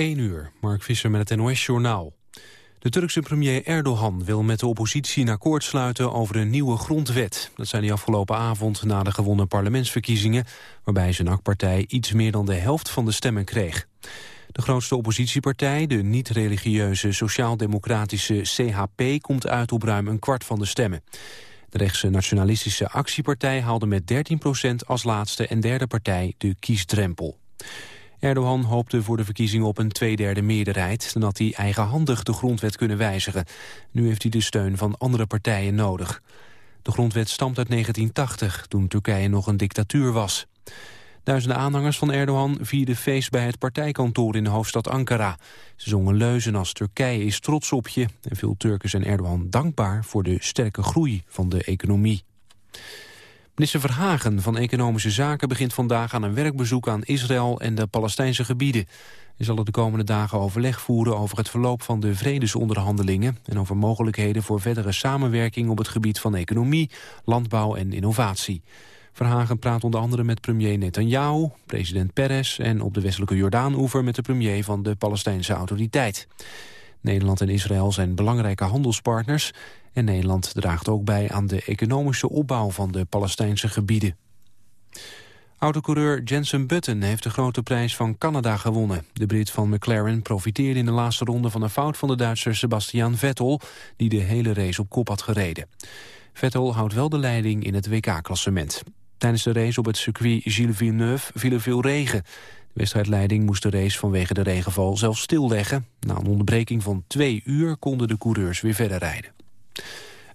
1 uur, Mark Visser met het NOS-journaal. De Turkse premier Erdogan wil met de oppositie een akkoord sluiten over een nieuwe grondwet. Dat zei hij afgelopen avond na de gewonnen parlementsverkiezingen... waarbij zijn AK-partij iets meer dan de helft van de stemmen kreeg. De grootste oppositiepartij, de niet-religieuze sociaal-democratische CHP... komt uit op ruim een kwart van de stemmen. De rechtse nationalistische actiepartij haalde met 13% als laatste en derde partij de kiesdrempel. Erdogan hoopte voor de verkiezingen op een tweederde meerderheid... dan had hij eigenhandig de grondwet kunnen wijzigen. Nu heeft hij de steun van andere partijen nodig. De grondwet stamt uit 1980, toen Turkije nog een dictatuur was. Duizenden aanhangers van Erdogan vierden feest bij het partijkantoor in de hoofdstad Ankara. Ze zongen leuzen als Turkije is trots op je... en veel Turken zijn Erdogan dankbaar voor de sterke groei van de economie. Minister Verhagen van Economische Zaken begint vandaag aan een werkbezoek aan Israël en de Palestijnse gebieden. Hij zal de komende dagen overleg voeren over het verloop van de vredesonderhandelingen en over mogelijkheden voor verdere samenwerking op het gebied van economie, landbouw en innovatie. Verhagen praat onder andere met premier Netanyahu, president Peres... en op de westelijke Jordaan-oever met de premier van de Palestijnse autoriteit. Nederland en Israël zijn belangrijke handelspartners... en Nederland draagt ook bij aan de economische opbouw van de Palestijnse gebieden. Autocoureur Jensen Button heeft de grote prijs van Canada gewonnen. De Brit van McLaren profiteerde in de laatste ronde van een fout van de Duitser Sebastian Vettel... die de hele race op kop had gereden. Vettel houdt wel de leiding in het WK-klassement. Tijdens de race op het circuit Gilles Villeneuve viel er veel regen. De wedstrijdleiding moest de race vanwege de regenval zelf stilleggen. Na een onderbreking van twee uur konden de coureurs weer verder rijden.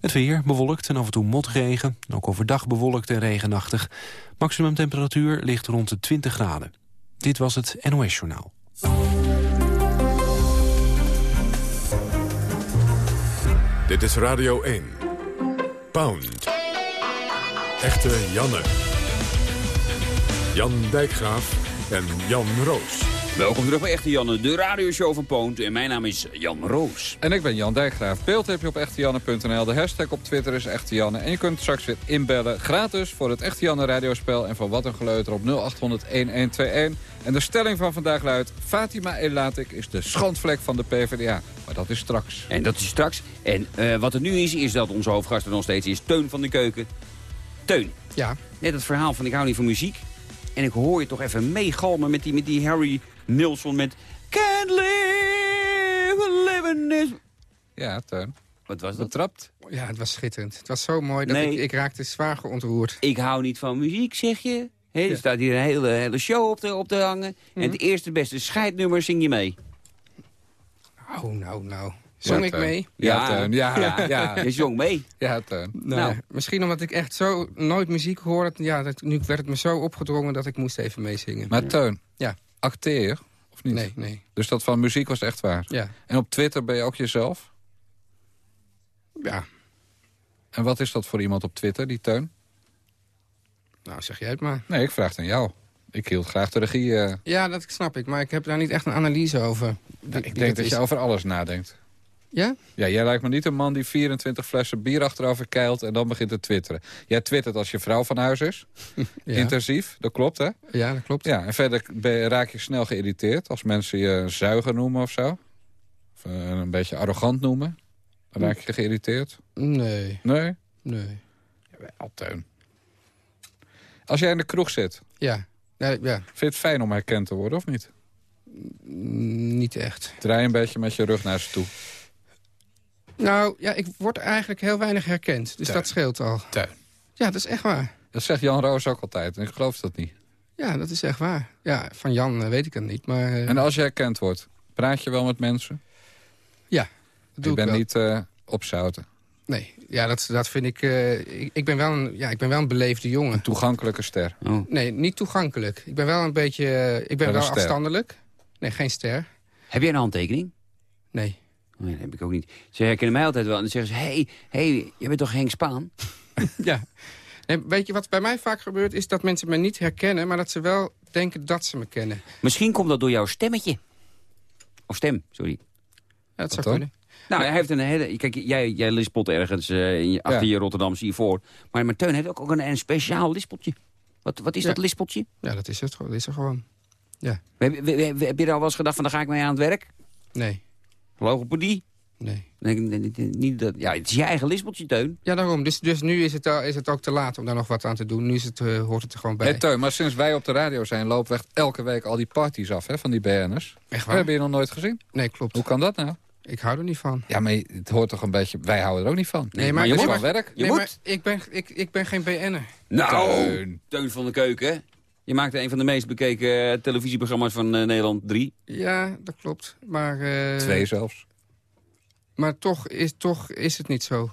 Het weer bewolkt en af en toe motregen. Ook overdag bewolkt en regenachtig. Maximum temperatuur ligt rond de 20 graden. Dit was het NOS Journaal. Dit is Radio 1. Pound. Echte Janne. Jan Dijkgraaf en Jan Roos. Welkom terug bij Echte Janne, de radioshow van Poont. En mijn naam is Jan Roos. En ik ben Jan Dijkgraaf. Beeld heb je op echtejanne.nl. De hashtag op Twitter is Echte Janne. En je kunt straks weer inbellen. Gratis voor het Echte Janne radiospel. En voor wat een geleuter op 0800-1121. En de stelling van vandaag luidt... Fatima Elatik is de schandvlek van de PvdA. Maar dat is straks. En dat is straks. En uh, wat er nu is, is dat onze hoofdgast er nog steeds is. Teun van de Keuken. Teun. Ja. Net het verhaal van ik hou niet van muziek. En ik hoor je toch even meegalmen met die, met die Harry Nilsson met... Can't live, living this... Ja, Teun. Wat was dat? Betrapt? Ja, het was schitterend. Het was zo mooi dat Nee. ik, ik raakte zwaar ontroerd. Ik hou niet van muziek, zeg je. He, er staat hier een hele, hele show op te, op te hangen. En het eerste beste scheidnummer zing je mee. Oh, nou, nou. Zong ik mee? Ja, Ja. Teun. Ja, ja, ja. Je zong mee. ja Teun. Nou, Nou. Misschien omdat ik echt zo nooit muziek hoorde. Ja, dat, nu werd het me zo opgedrongen dat ik moest even meezingen. Maar Teun, Ja. acteer of niet? Nee, nee. Dus dat van muziek was echt waar. Ja. En op Twitter ben je ook jezelf? Ja. En wat is dat voor iemand op Twitter, die Teun? Nou, zeg jij het maar. Nee, ik vraag het aan jou. Ik hield graag de regie. eh. Ja, dat snap ik. Maar ik heb daar niet echt een analyse over. Wie- ik denk dat is. je over alles nadenkt. Ja? Ja, jij lijkt me niet een man die 24 flessen bier achterover keilt... en dan begint te twitteren. Jij twittert als je vrouw van huis is. Ja, Intensief, dat klopt, hè? ja dat klopt. Ja, en verder raak je snel geïrriteerd... als mensen je een zuiger noemen of zo. Of eh, een beetje arrogant noemen. Dan raak je geïrriteerd. Nee, Nee? nee. Wel, Teun. Als jij in de kroeg zit, Ja. Nee, ja, vind je het fijn om herkend te worden of niet? mm, niet echt. Draai een beetje met je rug naar ze toe. Nou, ja, ik word eigenlijk heel weinig herkend. Dus dat scheelt al. Teun. Ja, dat is echt waar. Dat zegt Jan Roos ook altijd en ik geloof dat niet. Ja, dat is echt waar. Ja, van Jan eh, weet ik het niet, maar eh, En als je herkend wordt, praat je wel met mensen? dat doe Je ik bent wel. niet eh opzouten. Nee, ja, dat, dat vind ik, eh, ik... Ik ben wel een, ja, ik ben wel een beleefde jongen. Een toegankelijke ster. Oh. Nee, niet toegankelijk. Ik ben wel een beetje... ik ben Wel een wel ster. afstandelijk. Nee, geen ster. Heb jij een handtekening? Nee. Nee, dat heb ik ook niet. Ze herkennen mij altijd wel. En dan zeggen ze, hé, hey, hey, jij bent toch Henk Spaan? Ja. Nee, weet je wat bij mij vaak gebeurt? Is dat mensen me niet herkennen, maar dat ze wel denken dat ze me kennen. Misschien komt dat door jouw stemmetje. Of stem, sorry. Ja, dat zou dan? kunnen. Nou, hij heeft een hele... Kijk, jij, jij lispelt ergens eh, in je, achter Ja. je Rotterdamse hiervoor. Maar, maar Teun heeft ook, ook een, een speciaal lispeltje. Wat, wat is Ja. dat lispeltje? Ja, dat is het. gewoon- Dat is er gewoon. Ja. Heb, heb, je er al wel eens gedacht van, daar ga ik mee aan het werk? Nee, Logopedie? nee. Nee, nee, nee, nee, niet dat, ja, het is je eigen lispeltje, Teun. Ja, daarom. Dus, dus nu is het, al- is het ook te laat om daar nog wat aan te doen. Nu is het, eh, hoort het er gewoon bij. Hey, Teun, maar sinds wij op de radio zijn, lopen we echt elke week al die parties af hè, van die BN'ers. Echt We waar? hebben je nog nooit gezien. Nee, klopt. Hoe kan dat nou? Ik hou er niet van. Ja, maar het hoort toch een beetje... Wij houden er ook niet van. Nee, maar je je moet moet- wel werk. Je nee, moet. maar ik ben, ik, ik ben geen BN'er. Nou, Teun. Teun van de Keuken. Je maakte een van de meest bekeken eh, televisieprogramma's van eh, Nederland 3. Ja, dat klopt. Maar, eh, Twee zelfs. maar toch, is, toch is het niet zo.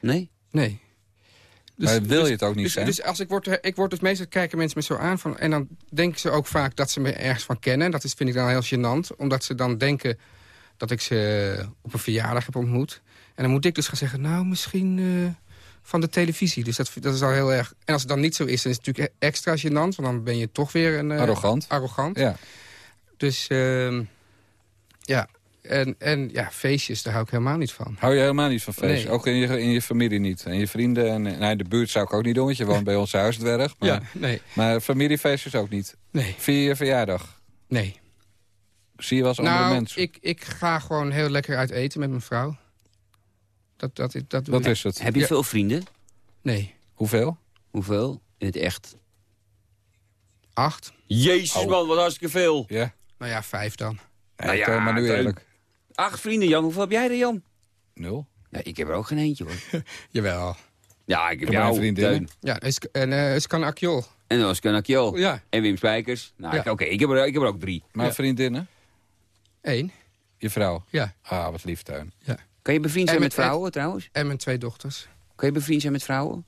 Nee? Nee. Dus, maar wil dus- je het ook niet dus, zijn? dus als ik word, ik word dus meestal kijken mensen me zo aan van, en dan denken ze ook vaak dat ze me ergens van kennen. Dat is, vind ik dan heel gênant, omdat ze dan denken dat ik ze op een verjaardag heb ontmoet. En dan moet ik dus gaan zeggen, nou misschien eh, van de televisie. Dus dat, dat is al heel erg. En als het dan niet zo is, dan is het natuurlijk e- extra gênant, want dan ben je toch weer een eh, Arrogant. arrogant. Ja. Dus ehm, ja. En, en ja, feestjes, daar hou ik helemaal niet van. Hou je helemaal niet van feesten? Nee. Ook in je, in je familie niet? En je vrienden? En, nou, in de buurt zou ik ook niet doen, want je woont bij ons huisdwerg. Maar, Ja, nee, maar familiefeestjes ook niet? nee, Vier je verjaardag? nee. Zie je wel eens andere Nou, mensen? ik, ik ga gewoon heel lekker uit eten met mijn vrouw. Dat, dat, dat is het? Heb je Ja. veel vrienden? Nee, Hoeveel? Hoeveel? In het echt? acht. Jezus Oh. man, wat hartstikke veel. Ja? Nou ja, vijf dan. Nou Nee, ja, Teun, maar nu eerlijk. Acht vrienden, Jan. Hoeveel heb jij er, Jan? Nul? Ja, ik heb er ook geen eentje, hoor. Jawel. Ja, ik heb jou, mijn vriendinnen. Teun. Ja, is, en uh, is kan Akjol. En dan Kanakjol. Ja, En Wim Spijkers. Nou, Ja. oké, ik, heb er- ik heb er ook drie. Maar Ja. vriendinnen? één. Je vrouw? Ja, Ah, wat lief, Teun. Kan je bevriend En zijn met met- vrouwen, trouwens? en mijn twee dochters. Kan je bevriend zijn met vrouwen?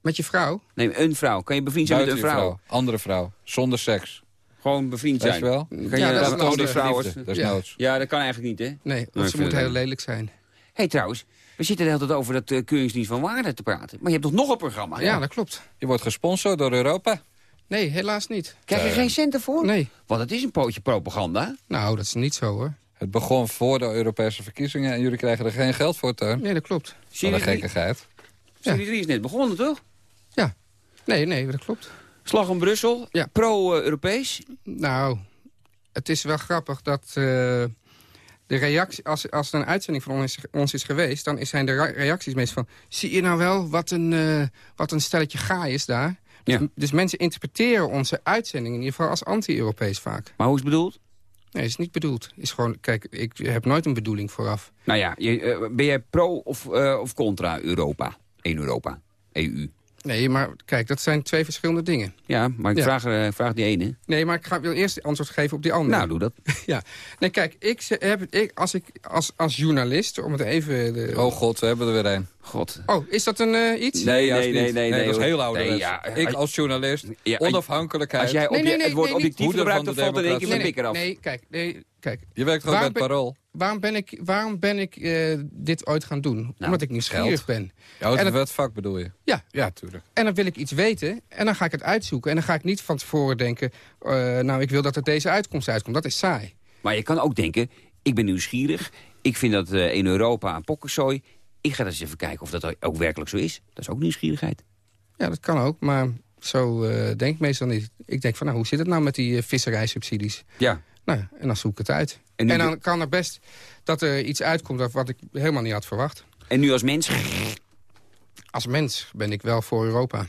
Met je vrouw? Nee, een vrouw. Kan je bevriend zijn Buiten met een vrouw. vrouw? Andere vrouw. Zonder seks. Gewoon bevriend zijn. je wel? Kan Ja, je dat is vrouwen? Liefde, Dat is Ja. noods. Ja, dat kan eigenlijk niet, hè? Nee, want ze moet heel lelijk zijn. Hé, hey, trouwens. We zitten de hele tijd over dat eh, keuringsdienst van waarde te praten. Maar je hebt toch nog een programma? Ja, dat klopt. Je wordt gesponsord door Europa. Nee, helaas niet. Krijg je geen centen voor? Nee. Want het is een pootje propaganda. Nou, dat is niet zo hoor. Het begon voor de Europese verkiezingen en jullie krijgen er geen geld voor, Teun. Nee, dat klopt. Wat een Serie 3 gekkigheid. Serie 3 is net begonnen, toch? Ja. Nee, nee, dat klopt. Slag om Brussel. Ja. Pro-Europees. Nou, het is wel grappig dat eh, de reactie... Als, als er een uitzending van ons, ons is geweest... dan zijn de reacties meestal van... zie je nou wel wat een, eh, wat een stelletje gaai is daar? Dus, Ja. dus mensen interpreteren onze uitzending in ieder geval als anti-Europees vaak. Maar hoe is het bedoeld? Nee, is niet bedoeld. Is gewoon, kijk, ik heb nooit een bedoeling vooraf. Nou ja, je, eh, ben jij pro of, eh, of contra Europa? Eén Europa. EU. Nee, maar kijk, dat zijn twee verschillende dingen. Ja, maar ik Ja. Vraag, eh, vraag die ene. Nee, maar ik ga, wil eerst antwoord geven op die andere. Nou, doe dat. ja. Nee, kijk, ik, ze- heb, ik, als, ik als, als journalist, om het even... De, Oh god, we hebben er weer een. God. Oh, is dat een eh, iets? Nee, nee, nee, nee, dat is heel ouderwets. Nee, ja, ik als- journalist, Ja, onafhankelijkheid. Als jij Nee, obje- nee, nee, het woord objectief gebruikt, van dan de valt er één keer nee, pikker af. nee, kijk, nee, kijk. Je werkt gewoon ben- parool. Waarom ben ik, waarom ben ik eh, dit ooit gaan doen? Omdat ik nieuwsgierig geld. ben. Ja, En het- bedoel je? Ja. Ja, tuurlijk. En dan wil ik iets weten en dan ga ik het uitzoeken. En dan ga ik niet van tevoren denken... eh, nou, ik wil dat er deze uitkomst uitkomt. Dat is saai. Maar je kan ook denken, ik ben nieuwsgierig. Ik vind dat eh, in Europa een pokkenzooi. Ik ga eens even kijken of dat ook werkelijk zo is. Dat is ook nieuwsgierigheid. Ja, dat kan ook, maar zo eh, denk ik meestal niet. Ik denk van, nou, hoe zit het nou met die eh, visserijsubsidies? Ja. Nou, en dan zoek ik het uit. En dan kan er best dat er iets uitkomt of wat ik helemaal niet had verwacht. En nu als mens... Als mens ben ik wel voor Europa.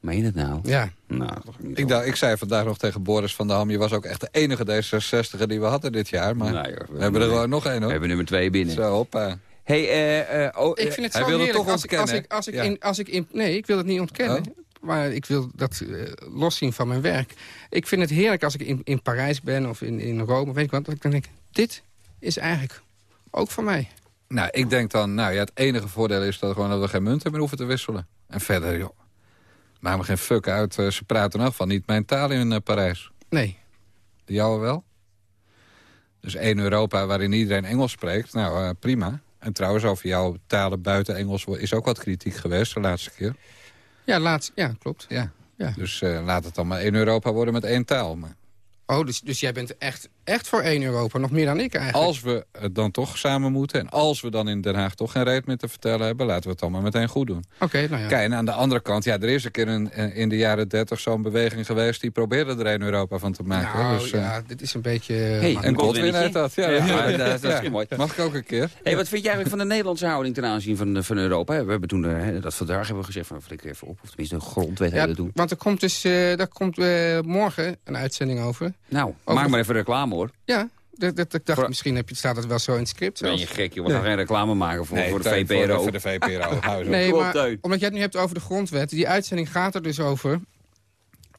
Meen je dat nou? Ja, Nou. Ik, dacht, ik zei vandaag nog tegen Boris van der Ham... je was ook echt de enige D66 die we hadden dit jaar. Maar Nou, joh, we hebben er gewoon nog één, We hoor. hebben nummer twee binnen. Zo, hoppa. Hey, eh, eh, oh, ik eh, vind het hij zo heerlijk toch als ik, als ik, als ik ja. in, als ik in... Nee, ik wil het niet ontkennen. Oh. Maar ik wil dat eh, loszien van mijn werk. Ik vind het heerlijk als ik in, in Parijs ben of in, in Rome, weet ik wat. Dat ik dan denk, dit is eigenlijk ook van mij. Nou, ik denk dan, nou ja, het enige voordeel is dat, gewoon dat we geen munten meer hoeven te wisselen. En verder, joh, maak me geen fuck uit. ze praten nog van niet mijn taal in Parijs. Nee, De jouwe wel? Dus één Europa waarin iedereen Engels spreekt, nou prima. En trouwens, over jouw talen buiten Engels is ook wat kritiek geweest de laatste keer. ja, laatst, ja, klopt. Ja. Ja. Dus eh, laat het dan maar één Europa worden met één taal. Maar Oh, dus, dus jij bent echt echt voor één Europa. Nog meer dan ik eigenlijk. Als we het dan toch samen moeten... en als we dan in Den Haag toch geen reet meer te vertellen hebben... laten we het dan maar meteen goed doen. Oké, nou ja. Kijk, en aan de andere kant, ja, er is een keer een, eh, in de jaren 30 zo'n beweging geweest... die probeerde er een Europa van te maken. nou, dus, eh, ja, dit is een beetje... Hey, maar- en Godwin heet dat. Ja, Ja, ja, dat- dat is mooi. Mag ik ook een keer? Hey, wat vind jij eigenlijk van de Nederlandse houding ten aanzien van, van Europa? We hebben toen eh, hè, dat vandaag hebben we gezegd van flikker even op. Of tenminste een grondwet ja, doen. want er komt dus eh, daar komt, eh, morgen een uitzending over. Nou, Over- maak maar even reclame hoor. Ja, dat, dat, ik dacht, Voor- misschien heb je, staat het wel zo in het script Ben zelfs. je gek, joh. We gaan geen reclame maken voor, voor de VPRO. Voor de, voor de VPRO. Nee, maar omdat jij het nu hebt over de grondwet. Die uitzending gaat er dus over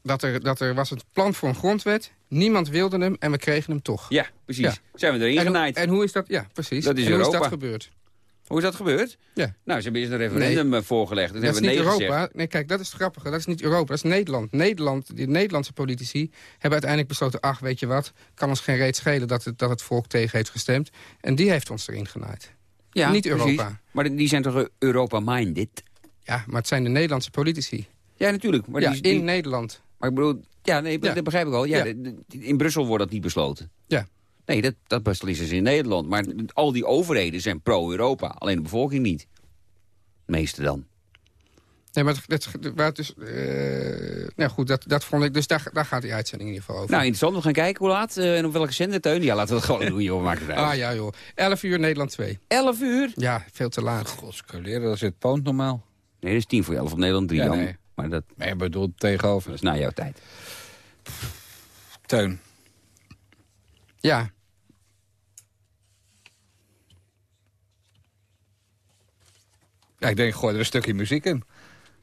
dat er, dat er was het plan voor een grondwet. Niemand wilde hem en we kregen hem toch. Ja, precies. Ja. Zijn we erin En, genaaid. en hoe is dat? Ja, precies. Dat is en hoe is dat gebeurd? Hoe is dat gebeurd? Ja. Nou, ze hebben eerst een referendum eh, voorgelegd. Dat, Dat is hebben niet nee Europa. gezegd. Nee, kijk, dat is het grappige. Dat is niet Europa, dat is Nederland. Nederland, die Nederlandse politici hebben uiteindelijk besloten... ach, weet je wat, kan ons geen reet schelen dat het, dat het volk tegen heeft gestemd. En die heeft ons erin genaaid. Ja, niet precies. Europa. Maar die zijn toch Europa-minded? Ja, maar het zijn de Nederlandse politici. Ja, natuurlijk. Maar, ja, die, die- in Nederland. maar ik bedoel, ja, nee, Ja. dat begrijp ik al. Ja, in Brussel wordt dat niet besloten. Nee, dat, dat beslissen ze in Nederland. Maar al die overheden zijn pro-Europa. Alleen de bevolking niet. De meeste dan. Nee, maar dat, dat, waar het dus, eh, nou goed, dat, dat vond ik. Dus daar, daar gaat die uitzending in ieder geval over. Nou, interessant. We gaan kijken hoe laat eh, en op welke zender, Teun. Ja, laten we het gewoon doen, joh. Maakt het uit. ah ja, joh. 11 uur Nederland 2. 11 uur? Ja, veel te laat. Godskaleren, dat zit poont normaal. Nee, dat is tien voor 11 op Nederland 3 Ja, dan. nee. Maar dat, Nee, ik bedoel tegenover. dat is na jouw tijd. Teun. Ja, Ja, ik denk, gooi er een stukje muziek in.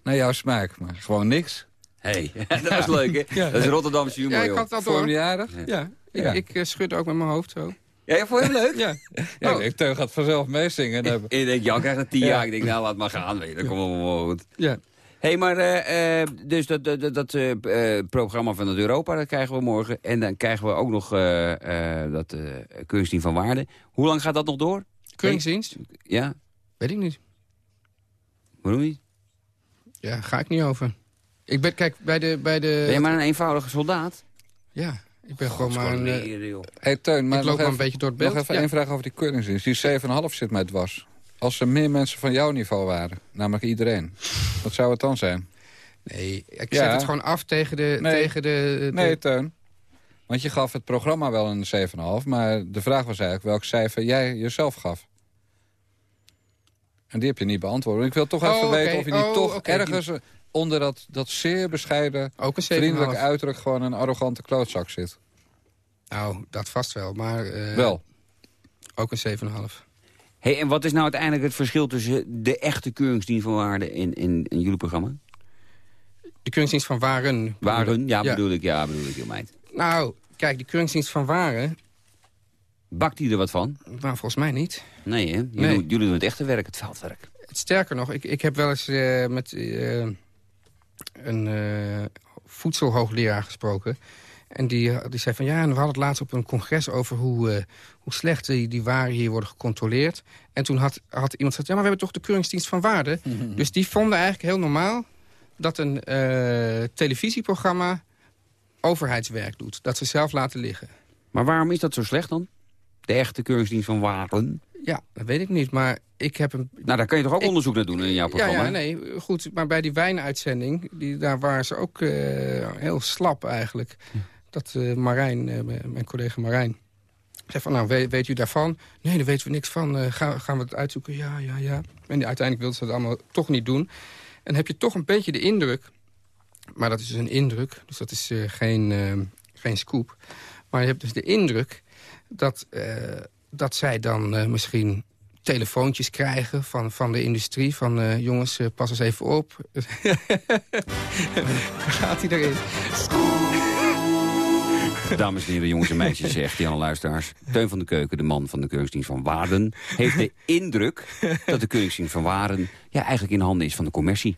Naar jouw smaak, maar gewoon niks. Hé, hey, dat was leuk, hè? Dat is Rotterdamse humor, ja ik had dat door. Ja, ik, ik eh, schud ook met mijn hoofd zo. Ja, ja, vond je hem leuk? Ja. Ja, Oh. ik denk, Teun gaat vanzelf meezingen. En hebben- En ik denk, Jan krijgt een 10 Ja. jaar. Ik denk, nou, laat maar gaan. Weet je, dat komt wel goed. ja. Hé, hey, maar eh, eh, dus dat, dat, dat, eh, eh, programma van het Europa, dat krijgen we morgen. En dan krijgen we ook nog eh, eh, dat uh, Keuringsdienst van Waarde. Hoe lang gaat dat nog door? Keuringsdienst? Ja, Weet ik niet. Waarom niet? Ja, ga ik niet over. Ik ben, kijk, bij de... Bij de Ben je maar een eenvoudige soldaat? Ja, ik ben gewoon maar een... eh, Leren, joh. Hey, Teun, maar ik nog loop een even, beetje door het nog beeld. even Ja. één vraag over die keuringsdienst. Die 7,5 zit mij dwars. Als er meer mensen van jouw niveau waren, namelijk iedereen. Wat zou het dan zijn? Nee, ik Ja. zet het gewoon af tegen de... Nee. Tegen de, de- Nee, Teun. Want je gaf het programma wel een 7,5. Maar de vraag was eigenlijk welk cijfer jij jezelf gaf. En die heb je niet beantwoord. Ik wil toch Oh, even weten of je niet Oh, toch ergens onder dat, dat zeer bescheiden, Ook een 7,5. vriendelijke uiterlijk gewoon een arrogante klootzak zit. Nou, dat vast wel, maar... eh, wel. Ook een 7,5. Hey, en wat is nou uiteindelijk het verschil tussen de echte Keuringsdienst van Waarde in, in, in jullie programma? De keuringsdienst van Waren. Waren? Ja, bedoel ik. Ja, bedoel ik, joh, meid. Nou, kijk, de keuringsdienst van Waren... Bakt hij er wat van? Nou, volgens mij niet. Nee, hè? Jullie, Nee. Doen, jullie doen het echte werk, het veldwerk. Sterker nog, ik, ik heb wel eens eh, met eh, een eh, voedselhoogleraar gesproken. En die, die zei van ja, en we hadden het laatst op een congres over hoe, hoe slecht die, die waren hier worden gecontroleerd. En toen had, had iemand gezegd, ja, maar we hebben toch de keuringsdienst van waarde. Dus die vonden eigenlijk heel normaal dat een televisieprogramma overheidswerk doet. Dat ze zelf laten liggen. Maar waarom is dat zo slecht dan? De echte Keuringsdienst van Waren? Ja, dat weet ik niet, maar ik heb een... Nou, daar kan je toch ook Ik- onderzoek naar doen in jouw Ja, programma? ja, nee, goed. Maar bij die wijnuitzending, die, daar waren ze ook eh, heel slap eigenlijk. Dat eh, Marijn, eh, mijn- collega Marijn, zei van, nou, weet, weet u daarvan? Nee, daar weten we niks van. Gaan, gaan we het uitzoeken? Ja, ja, ja. En die, uiteindelijk wilden ze het allemaal toch niet doen. En heb je toch een beetje de indruk, maar dat is dus een indruk, dus dat is geen, geen scoop. Maar je hebt dus de indruk dat, eh, dat zij dan eh, misschien telefoontjes krijgen van, van de industrie. Van eh, jongens, pas eens even op. Gaat hij erin? Dames en heren, jongens en meisjes, zegt Jan luisteraars. Teun van de Keuken, de man van de Keuringsdienst van Waarden... heeft de indruk dat de Keuringsdienst van Waarden... ja, eigenlijk in handen is van de commercie.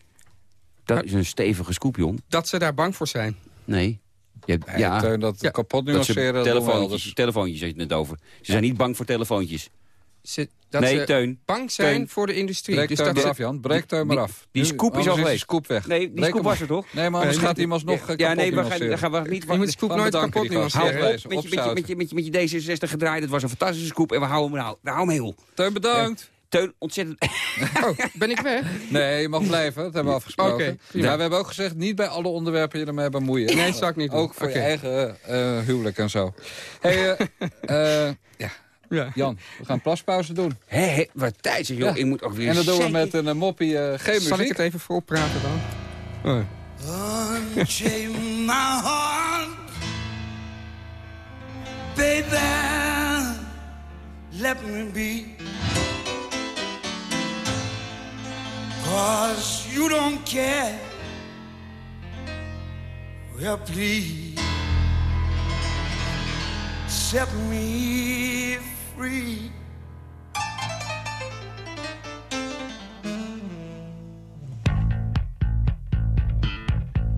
Dat is een stevige scoop, Jon. Dat ze daar bang voor zijn. Nee. Je hebt- ja, Teun, dat Ja, kapot dat ze nuanceren, we telefoontjes, Dus- telefoontjes je het net over. Ze zijn niet bang voor telefoontjes. Ze dat nee, ze Teun. bang zijn Teun. voor de industrie. Breek dus Teun maar af, Jan. Breek Teun maar die- af. die scoop is al die weg. scoop weg. Nee, die Breek scoop was er toch? Nee, maar anders gaat alsnog eh, Ja, nee, we gaan, nuanceren. gaan we niet... Je moet de scoop nooit kapot gasten. Hou nuanceren. op Deze, met je, met, je, met, je, met, je, met je D66 gedraaid. Het was een fantastische scoop en we houden hem, we houden hem heel. Teun, bedankt. Teun, ontzettend... Oh, ben ik weg? Nee, je mag blijven. Dat hebben we afgesproken. Oké, prima. maar we hebben ook gezegd, niet bij alle onderwerpen je ermee bemoeien. Nee, dat zou ik niet doen. Ook voor je eigen eh, huwelijk en zo. hey, eh, eh, ja, Ja. Jan, we gaan plaspauze doen. Hé, hé, wat tijd zeg, joh. Ja. Ik moet ook weer En dat doen we met een eh, moppie, eh, geen Zal ik muziek. het even voorpraten dan? Oh. Unchain my heart, baby. Let me be. Cause you don't care. Well, please set me free.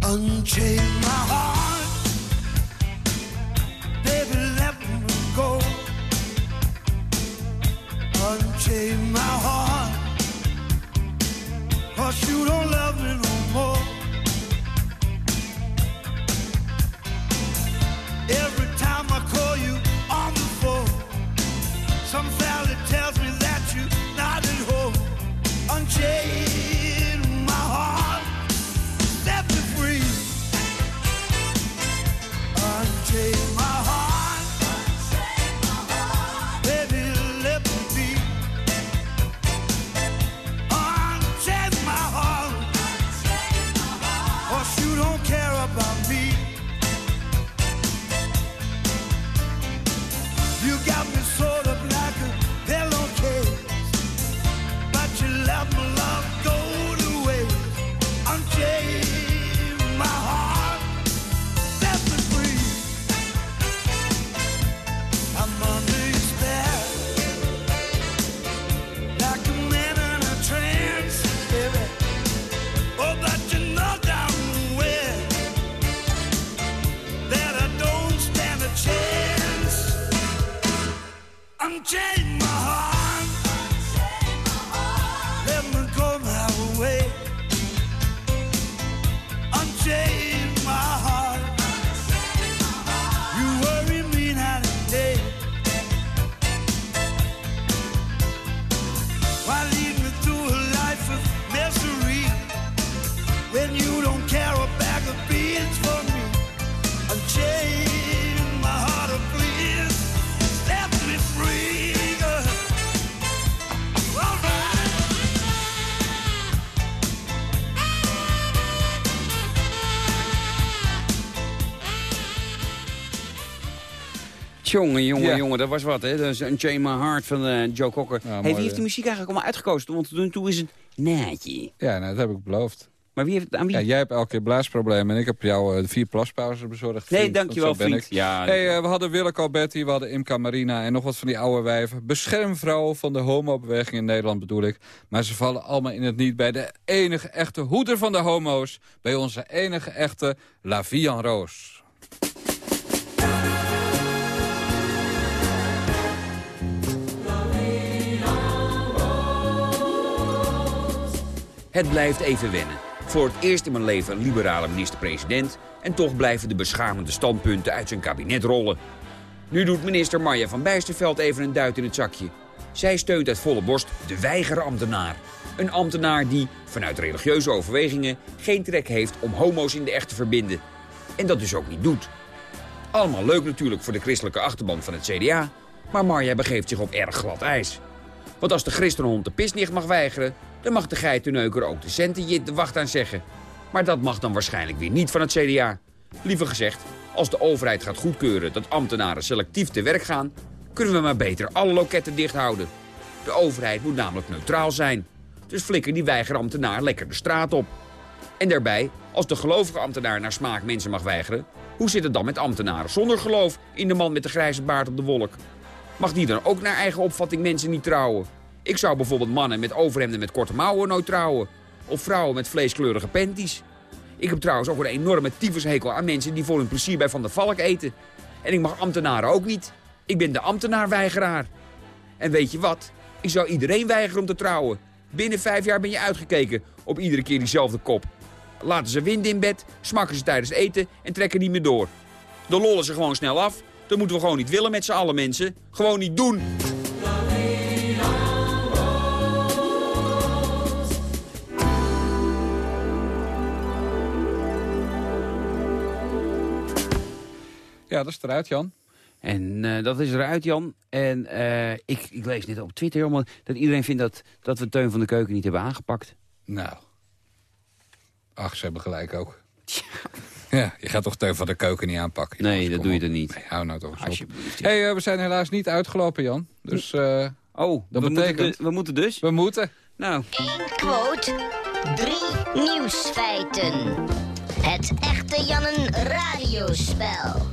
Unchain my heart, cause you don't love me no Jongen, jongen, Ja. jongen, dat was wat, hè? Dat is een Chain My Heart van eh, Joe Cocker. Ja, hey, wie heeft die eh. muziek eigenlijk allemaal uitgekozen? Want tot nu toe is het naadje. Ja, nou, dat heb ik beloofd. Maar wie heeft het aan wie? Ja, jij hebt elke keer blaasproblemen en ik heb jou de vier plaspauzen bezorgd. nee, vriend. dankjewel, vriend. ik. Ja, Hey, eh, we hadden Willeke Alberti, we hadden Imca Marina en nog wat van die oude wijven. Beschermvrouwen van de homobeweging in Nederland bedoel ik. Maar ze vallen allemaal in het niet bij de enige echte hoeder van de homo's. Bij onze enige echte La Vie en Rose. Het blijft even wennen. Voor het eerst in mijn leven een liberale minister-president... en toch blijven de beschamende standpunten uit zijn kabinet rollen. Nu doet minister Marja van Bijsterveld even een duit in het zakje. Zij steunt uit volle borst de weigerambtenaar. Een ambtenaar die, vanuit religieuze overwegingen... geen trek heeft om homo's in de echt te verbinden. En dat dus ook niet doet. Allemaal leuk natuurlijk voor de christelijke achterban van het CDA... maar Marja begeeft zich op erg glad ijs. Want als de christenhond de pisnicht mag weigeren... dan mag de geitenneuker ook de centenjit de wacht aan zeggen. Maar dat mag dan waarschijnlijk weer niet van het CDA. Liever gezegd, als de overheid gaat goedkeuren dat ambtenaren selectief te werk gaan... kunnen we maar beter alle loketten dicht houden. De overheid moet namelijk neutraal zijn. Dus flikker die weigerambtenaar lekker de straat op. En daarbij, als de gelovige ambtenaar naar smaak mensen mag weigeren... hoe zit het dan met ambtenaren zonder geloof in de man met de grijze baard op de wolk? Mag die dan ook naar eigen opvatting mensen niet trouwen? Ik zou bijvoorbeeld mannen met overhemden met korte mouwen nooit trouwen. Of vrouwen met vleeskleurige panties. Ik heb trouwens ook een enorme tyfushekel aan mensen die voor hun plezier bij Van der Valk eten. En ik mag ambtenaren ook niet. Ik ben de ambtenaarweigeraar. En weet je wat? Ik zou iedereen weigeren om te trouwen. Binnen vijf jaar ben je uitgekeken op iedere keer diezelfde kop. Laten ze wind in bed, smakken ze tijdens eten en trekken niet meer door. Dan lollen ze gewoon snel af. Dat moeten we gewoon niet willen met z'n allen mensen. Gewoon niet doen. Ja, dat is eruit, Jan. En eh, dat is eruit, Jan. En eh, ik, ik lees net op Twitter helemaal dat iedereen vindt dat, dat we Teun van de Keuken niet hebben aangepakt. Nou. Ach, ze hebben gelijk ook. Ja, je gaat toch Teun van de Keuken niet aanpakken? Nee, Jongens, dat kom doe je op. er niet. Nee, hou nou toch eens op. Hey, eh, we zijn helaas niet uitgelopen, Jan. Dus eh, Oh, Dat we, betekent- moeten, we moeten dus. we moeten. Nou, Eén quote, drie nieuwsfeiten. Het echte Jannen radiospel.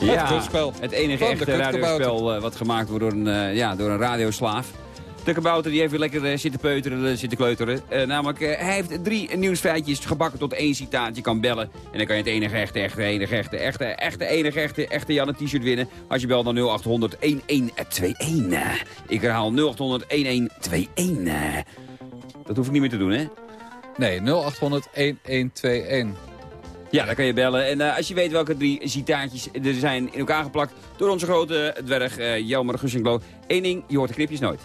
ja, kutspel. het enige echte radiospel eh, wat gemaakt wordt door een, eh, ja, door een radioslaaf. De kabouter die heeft weer lekker eh, zitten peuteren, eh, zitten kleuteren. Eh, namelijk, hij heeft drie nieuwsfeitjes gebakken tot één citaat. Je kan bellen en dan kan je het enige echte, echte, enige echte, echte, echte, enige echte, echte Janne t-shirt winnen. Als je belt naar 0800 1121. Eh, Ik herhaal 0800 1121. Eh, Dat hoef ik niet meer te doen, hè? Nee, 0800 1121. Ja, dan kan je bellen. En als je weet welke drie citaatjes er zijn in elkaar geplakt... door onze grote dwerg uh, Jelmer Gussinklo. Eén ding, je hoort de knipjes nooit.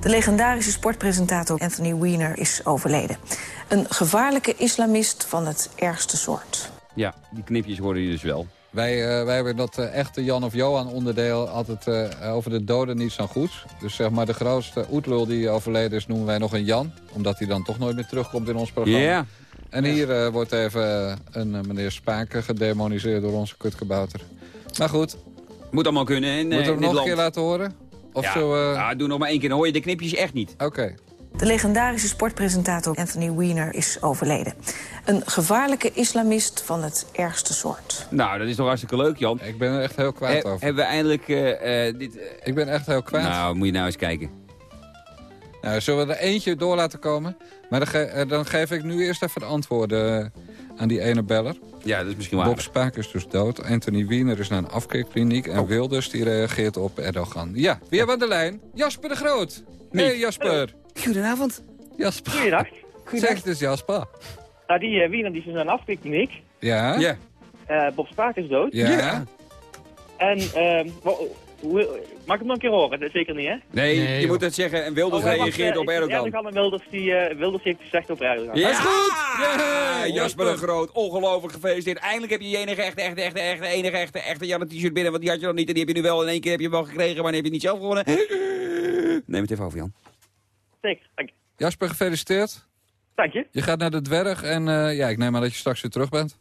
De legendarische sportpresentator Anthony Weiner is overleden. Een gevaarlijke islamist van het ergste soort. Ja, die knipjes horen je dus wel. Wij, eh, wij hebben dat eh, echte Jan of Johan onderdeel altijd eh, over de doden niet zo goed. Dus zeg maar de grootste oetlul die overleden is noemen wij nog een Jan. Omdat hij dan toch nooit meer terugkomt in ons programma. Ja. En hier wordt even een meneer Spaken gedemoniseerd door onze kutkabouter. Maar goed, Moet allemaal kunnen. En, moeten we hem nog een keer laten horen? Of ja, zo... eh, ja, doe nog maar één keer. Dan hoor je de knipjes echt niet. Oké. De legendarische sportpresentator Anthony Weiner is overleden. Een gevaarlijke islamist van het ergste soort. Nou, dat is toch hartstikke leuk, Jan. Ik ben er echt heel kwaad He- over. hebben we eindelijk eh, eh, dit... Ik ben echt heel kwaad. nou, moet je nou eens kijken. Nou, zullen we er eentje door laten komen? Maar dan, ge- dan geef ik nu eerst even de antwoorden aan die ene beller. Ja, dat is misschien waar. Bob Spaak is dus dood. Anthony Wiener is naar een afkeerkliniek. Oh. En Wilders die reageert op Erdogan. Ja, wie hebben we aan de lijn? Jasper de Groot. Hey, Jasper. Goedenavond. Jasper. Goeiedag. Zeg het eens Jasper. Nou, die uh, Wiener die is in een afkikkliniek. Ja? Ja. Uh, Bob Spaak is dood. Ja. Ja. En, ehm wo- hoe, mag ik hem nog een keer horen? Zeker niet, hè? Nee, Nee, je joh. moet het zeggen. En Wilders Oh, reageert eh, op ik- Erdogan. Erdogan en Wilders, die, eh, Wilders heeft gezegd op Erdogan. Ja, is goed! Ja, Ja, Jasper de. Groot, ongelooflijk gefeliciteerd. Eindelijk heb je je enige echte, echte, echte, echte, enige echte, echte Janne t-shirt binnen. Want die had je nog niet en die heb je nu wel. In één keer heb je hem wel gekregen, maar dan heb je niet zelf gewonnen. Neem het even over, Jan. Zeker, dank je. Jasper, gefeliciteerd. Dank je. Je gaat naar de dwerg en eh, ja, ik neem aan dat je straks weer terug bent.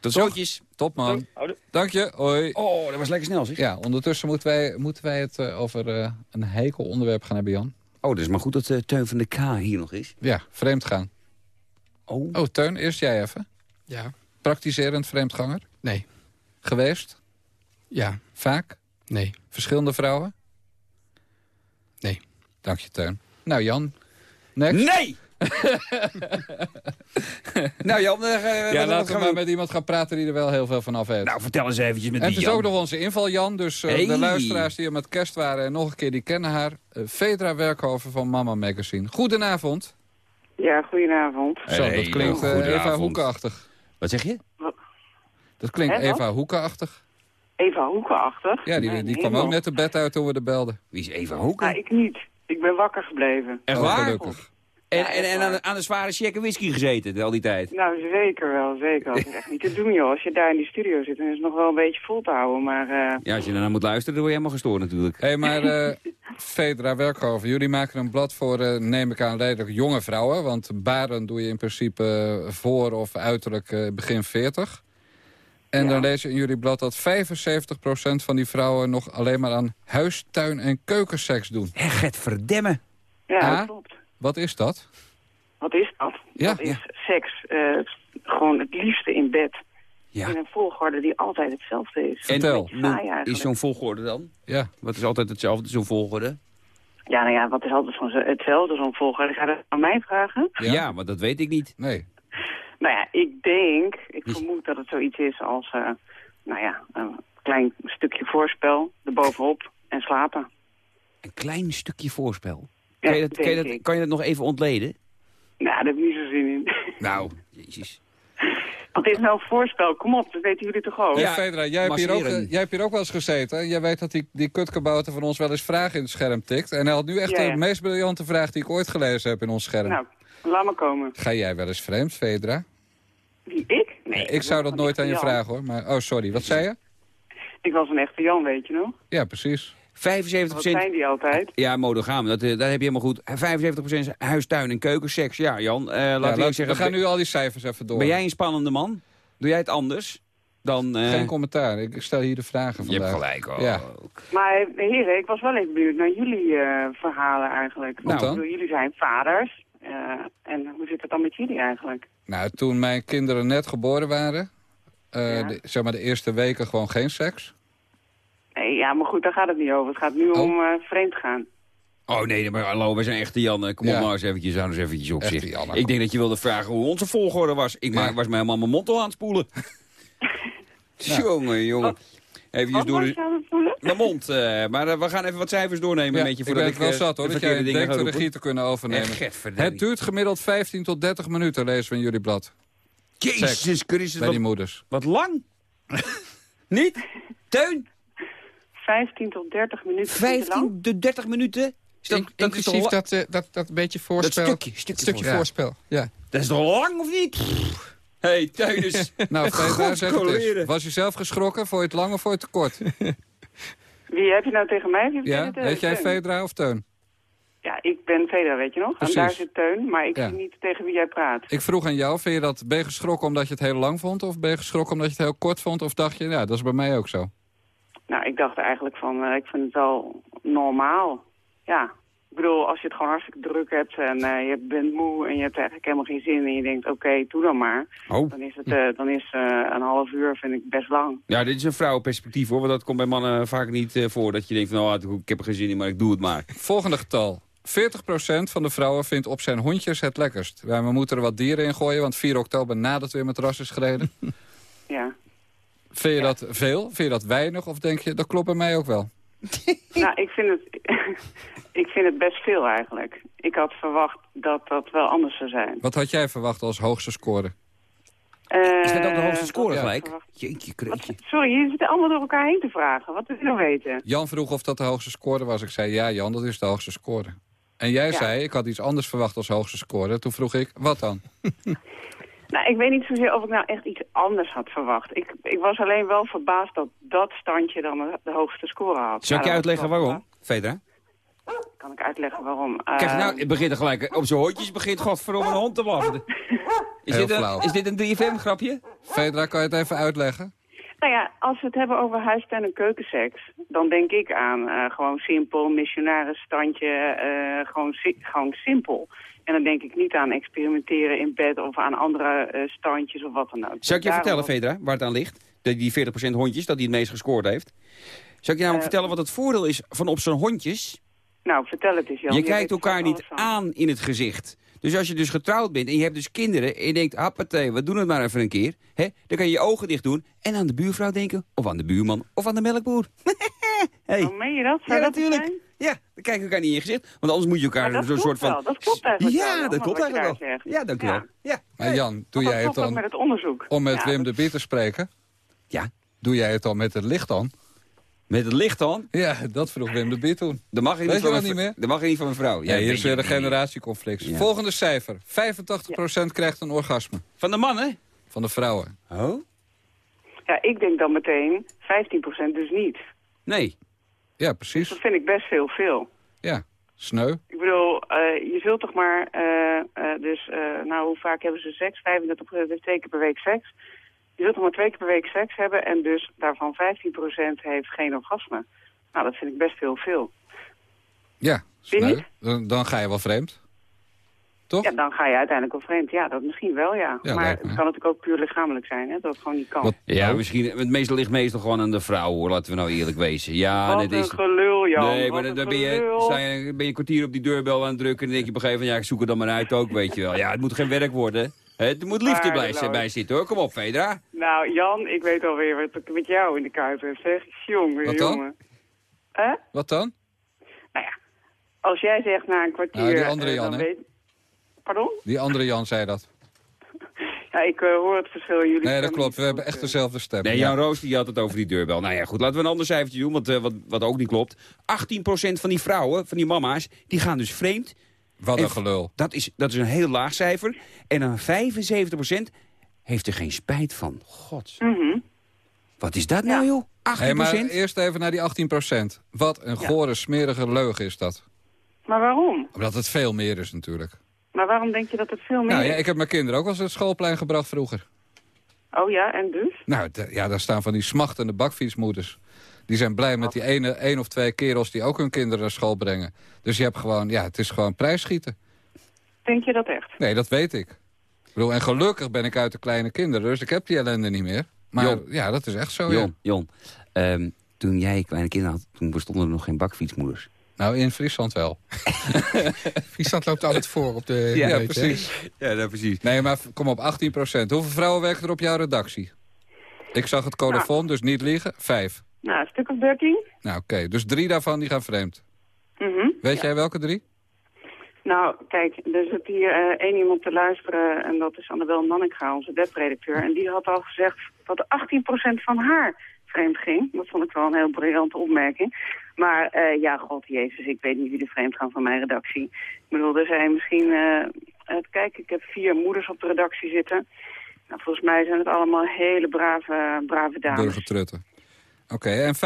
Tot zootjes. Top man. Dank je. Hoi. Oh, dat was lekker snel, zeg. Ja, ondertussen moeten wij, moeten wij het eh, over eh, een heikel onderwerp gaan hebben, Jan. Oh, dat is maar goed dat uh, Teun van de K hier nog is. Ja, vreemd gaan. Oh. Oh, Teun, eerst jij even. Ja. Praktiserend vreemdganger. Nee. Geweest. Ja. Vaak. Nee. Verschillende vrouwen. Nee. Dank je, Teun. Nou, Jan. Next. Nee! nou Jan, uh, Ja, laten we maar met iemand gaan praten die er wel heel veel van af heeft. Nou, vertel eens eventjes met en wie, het is ook nog onze inval, Jan. Dus uh, Hey. de luisteraars die er met kerst waren en nog een keer, die kennen haar. Uh, Fedra Werkhoven van Mama Magazine. Goedenavond. Ja, goedenavond. Zo, dat klinkt uh. Eva Hoekenachtig. Wat zeg je? Dat klinkt? Eva Hoekenachtig. Eva Hoekenachtig? Ja, die, Nee, die kwam ook net te bed uit toen we er belden. Wie is Eva Hoeken? Nou, ik niet. Ik ben wakker gebleven. Echt waar? gelukkig. En, Ja, en, aan, de- aan de zware check whisky gezeten al die tijd. Nou, zeker wel, zeker. Dat is echt niet te doen, joh. Als je daar in die studio zit, dan is het nog wel een beetje vol te houden. Maar eh, Ja, als je daarna moet luisteren, dan word je helemaal gestoord natuurlijk. Hé, hey, maar eh Fedra Werkhoven, jullie maken een blad voor, eh, neem ik aan, redelijk jonge vrouwen. Want baren doe je in principe voor of uiterlijk begin 40. En Ja. dan lees je in jullie blad dat 75% van die vrouwen nog alleen maar aan huis, tuin en keukenseks doen. Echt, het verdemmen. ja, Ah. dat klopt. Wat is dat? Wat is dat? Ja, dat is seks. eh, gewoon het liefste in bed. Ja. In een volgorde die altijd hetzelfde is. Noem- eigenlijk. is zo'n volgorde dan? Ja, Wat is altijd hetzelfde, zo'n volgorde? Ja, nou ja, wat is altijd zo'n hetzelfde, zo'n volgorde? Ga je dat aan mij vragen? Ja, Ja? maar dat weet ik niet. nee. Nou ja, ik denk, ik vermoed dat het zoiets is als, eh, nou ja, een klein stukje voorspel, erbovenop en slapen. Een klein stukje voorspel. Kan, je dat, kan, je dat, kan je dat nog even ontleden? Nou, daar heb ik niet zo zin in. Nou, jezus. Wat is nou een voorspel? Kom op, dat weten jullie toch ook? Ja, Fedra, jij hebt, hier ook, eh, jij hebt hier ook wel eens gezeten. Jij weet dat die, die kutkabouter van ons wel eens vragen in het scherm tikt. En hij had nu echt Ja, ja. de meest briljante vraag die ik ooit gelezen heb in ons scherm. Nou, laat maar komen. Ga jij wel eens vreemd, Fedra? Wie, ik? Nee, ik zou dat nooit aan je Jan. vragen hoor. Maar, oh, sorry, wat zei je? Ik was een echte Jan, weet je nog? Ja, precies. 75 Wat zijn die altijd? Ja, monogaam, dat, eh, dat heb je helemaal goed. 75% huis, tuin en keukenseks. Ja, Jan, eh laat Ja, ik zeggen... we gaan nu al die cijfers even door. Ben jij een spannende man? Doe jij het anders? Dan, eh, Geen commentaar. Ik stel hier de vragen je vandaag. hebt gelijk. Ja. Maar eh, heren, ik was wel even benieuwd naar jullie eh, verhalen eigenlijk. Dan? bedoel, jullie zijn vaders. eh, en hoe zit het dan met jullie eigenlijk? Nou, toen mijn kinderen net geboren waren... eh, Ja. de, zeg maar de eerste weken gewoon geen seks. Nee, ja, maar goed, daar gaat het niet over. Het gaat nu Oh. om eh, vreemd gaan. Oh nee, maar hallo, we zijn echte Jan. Kom Ja. op maar eens eventjes, hou eens eventjes op Echte zich. Jan, Ik denk dat je wilde vragen hoe onze volgorde was. Ik Ja. was mij helemaal mijn mond al aan het spoelen. Jongen, jongen. Even Wat door de- mijn mond. eh, maar eh, we gaan even wat cijfers doornemen Ja, met je. ik Voordat ben het wel eh, zat hoor, dat jij denkt de regie te kunnen overnemen. Eh. Het duurt gemiddeld 15 tot 30 minuten, lezen we in jullie blad. Jezus Christus, Bij die moeders. wat lang. Niet? Teun? 15 tot 30 minuten. vind je lang? 15 tot 30 minuten? Is dat, In- dat, inclusief dat, eh, dat, dat beetje voorspel. stukje, stukje stukje voorspel. voorspel. Ja. dat is toch lang of niet? Hé, hey, Teun is... Nou, Fedra, zeg het eens. coleren. Was je zelf geschrokken? Vond je het lang of vond je het te kort? Wie heb je nou tegen mij? Wie Ja? heeft het, Heet jij Teun? Fedra of Teun? Ja, ik ben Fedra, weet je nog? Precies. En daar zit Teun, maar ik Ja. zie niet tegen wie jij praat. Ik vroeg aan jou, vind je dat, ben je geschrokken omdat je het heel lang vond? Of ben je geschrokken omdat je het heel kort vond? Of dacht je, ja, dat is bij mij ook zo? Nou, ik dacht eigenlijk van, eh, ik vind het wel normaal. Ja, ik bedoel, als je het gewoon hartstikke druk hebt en eh, je bent moe en je hebt eigenlijk helemaal geen zin en je denkt, oké, doe dan maar. Oh. Dan is, het, eh, dan is eh, een half uur, vind ik, best lang. Ja, dit is een vrouwenperspectief hoor, want dat komt bij mannen vaak niet eh, voor. Dat je denkt van, oh, ik heb er geen zin in, maar ik doe het maar. Volgende getal. 40% van de vrouwen vindt op zijn hondjes het lekkerst. Ja, we moeten er wat dieren in gooien, want 4 oktober nadat weer met ras is gereden. Ja. Vind je dat veel? Vind je dat weinig? Of denk je, dat klopt bij mij ook wel? nou, ik vind, het, ik vind het best veel eigenlijk. Ik had verwacht dat dat wel anders zou zijn. Wat had jij verwacht als hoogste score? Is dat ook de hoogste score ja. gelijk? Jeetje, kreetje. Sorry, jullie zitten allemaal door elkaar heen te vragen. Wat wil je nou weten? Jan vroeg of dat de hoogste score was. Ik zei, ja Jan, dat is de hoogste score. En jij Ja. zei, ik had iets anders verwacht als hoogste score. Toen vroeg ik, wat dan? Nou, ik weet niet zozeer of ik nou echt iets anders had verwacht. Ik, ik was alleen wel verbaasd dat dat standje dan de, de hoogste score had. Zal ik je uitleggen waarom, Fedra? Kan ik uitleggen waarom? Kijk, Eh, nou, het begint er gelijk, op zijn hondjes begint godverdomme een hond te blaffen. Is dit, een, is dit een 3FM-grapje? Fedra, kan je het even uitleggen? Nou ja, als we het hebben over huistuin- en keukenseks... dan denk ik aan eh, gewoon simpel, missionaris standje, eh, gewoon, si- gewoon simpel. En dan denk ik niet aan experimenteren in bed of aan andere eh, standjes of wat dan ook. Zal ik je Daarom- vertellen, Fedra, waar het aan ligt? Dat die 40% hondjes, dat die het meest gescoord heeft. Zal ik je namelijk Eh, vertellen wat het voordeel is van op zo'n hondjes? Nou, vertel het eens, Jan. je weet kijkt elkaar niet van. aan in het gezicht. Dus als je dus getrouwd bent en je hebt dus kinderen... en je denkt, happatee, we doen het maar even een keer... Hè, dan kan je je ogen dicht doen en aan de buurvrouw denken... of aan de buurman of aan de melkboer. hey. Oh, meen je dat? Zou Ja, dat natuurlijk. zijn? Ja, dan kijk je elkaar niet in je gezicht. Want anders moet je elkaar dat zo'n klopt soort van... wel, dat klopt eigenlijk Ja, dat klopt eigenlijk wel. zegt. Ja, dank je wel. Ja. Ja. Maar Jan, doe jij dat het dan met het onderzoek. om met Ja, Wim dat- de Biet te spreken? ja, Doe jij het dan met het licht dan? met het licht dan. Ja, dat vroeg Wim de Biet toen. Dan mag je niet van dat niet meer? Dan mag je niet van mijn vrouw. Ja, hier is weer een generatieconflict. Ja. Volgende cijfer. 85% krijgt een orgasme. Van de mannen? Van de vrouwen. Oh? Ja, ik denk dan meteen 15% dus niet. Nee. Ja, Dat precies. vind ik best veel veel. Ja, sneu. Ik bedoel, eh, je zult toch maar, eh, eh, dus, nou hoe vaak hebben ze seks? 35% heeft twee keer per week seks. Je zult toch maar twee keer per week seks hebben en dus daarvan 15% heeft geen orgasme. Nou, dat vind ik best heel veel. Ja, sneu. dan ga je wel vreemd. Toch? Ja, dan ga je uiteindelijk wel vreemd. Ja, dat misschien wel, ja. Ja, maar het kan natuurlijk ook puur lichamelijk zijn, hè, dat het gewoon niet kan. Wat- Ja, Nou, misschien, het meeste ligt meestal gewoon aan de vrouw, hoor. Laten we nou eerlijk wezen. Ja, Wat dit een is... gelul, Jan. Nee, Wat maar dan, ben, je, sta je, ben je een kwartier op die deurbel aan het drukken... en dan denk je op een gegeven moment, ja, ik zoek het dan maar uit ook, weet je wel. Ja, het moet geen werk worden. Het moet liefde bij, zitten, hoor. Kom op, Fedra. Nou, Jan, ik weet alweer wat ik met jou in de kuip heb, zeg. Jongen, Wat dan? jongen. Hè? Wat dan? Nou ja, als jij zegt na een kwartier... Nou, die andere eh, Jan, hè? weet- Pardon? Die andere Jan zei dat. Ja, ik eh, hoor het verschil in jullie Nee, dat klopt. We hebben echt dezelfde stem. Nee, Ja. Jan Roos die had het over die deurbel. Nou ja, goed, laten we een ander cijfertje doen, want, eh, wat, wat ook niet klopt. 18% van die vrouwen, van die mama's, die gaan dus vreemd. Wat En een gelul. Dat is, dat is een heel laag cijfer. En dan 75% heeft er geen spijt van. God. Mhm. Wat is dat nou, joh? 18%? Hey, maar eerst even naar die 18% Wat een gore, smerige leugen is dat. Maar waarom? Omdat het veel meer is natuurlijk. Maar waarom denk je dat het veel meer Nou ja, ik heb mijn kinderen ook wel eens het schoolplein gebracht vroeger. Oh ja, en dus? Nou, ja, daar staan van die smachtende bakfietsmoeders. Die zijn blij met die ene, één of twee kerels die ook hun kinderen naar school brengen. Dus je hebt gewoon, ja, het is gewoon prijsschieten. Denk je dat echt? Nee, dat weet ik. ik bedoel, en gelukkig ben ik uit de kleine kinderen, dus ik heb die ellende niet meer. Maar Jon. ja, dat is echt zo, ja. Jon, Jon ehm, toen jij kleine kinderen had, toen bestonden er nog geen bakfietsmoeders. Nou, in Friesland wel. Friesland loopt altijd voor op de... Ja, hè? precies. Ja, dat precies. Nee, maar kom op, 18% Hoeveel vrouwen werken er op jouw redactie? Ik zag het colofon, dus niet liegen. Vijf. Nou, een stuk of dertien. Nou, oké. Dus drie daarvan die gaan vreemd. Mhm. Weet jij welke drie? Nou, kijk, er zit hier eh, één iemand te luisteren en dat is Annabel Nanninga, onze webredacteur. En die had al gezegd dat 18% van haar vreemd ging. Dat vond ik wel een heel briljante opmerking. Maar eh, ja, god jezus, ik weet niet wie er vreemd gaan van mijn redactie. Ik bedoel, er zijn misschien... eh, even kijken, ik heb vier moeders op de redactie zitten. Nou, volgens mij zijn het allemaal hele brave, brave dames. Burgertrutten. Oké, en 75%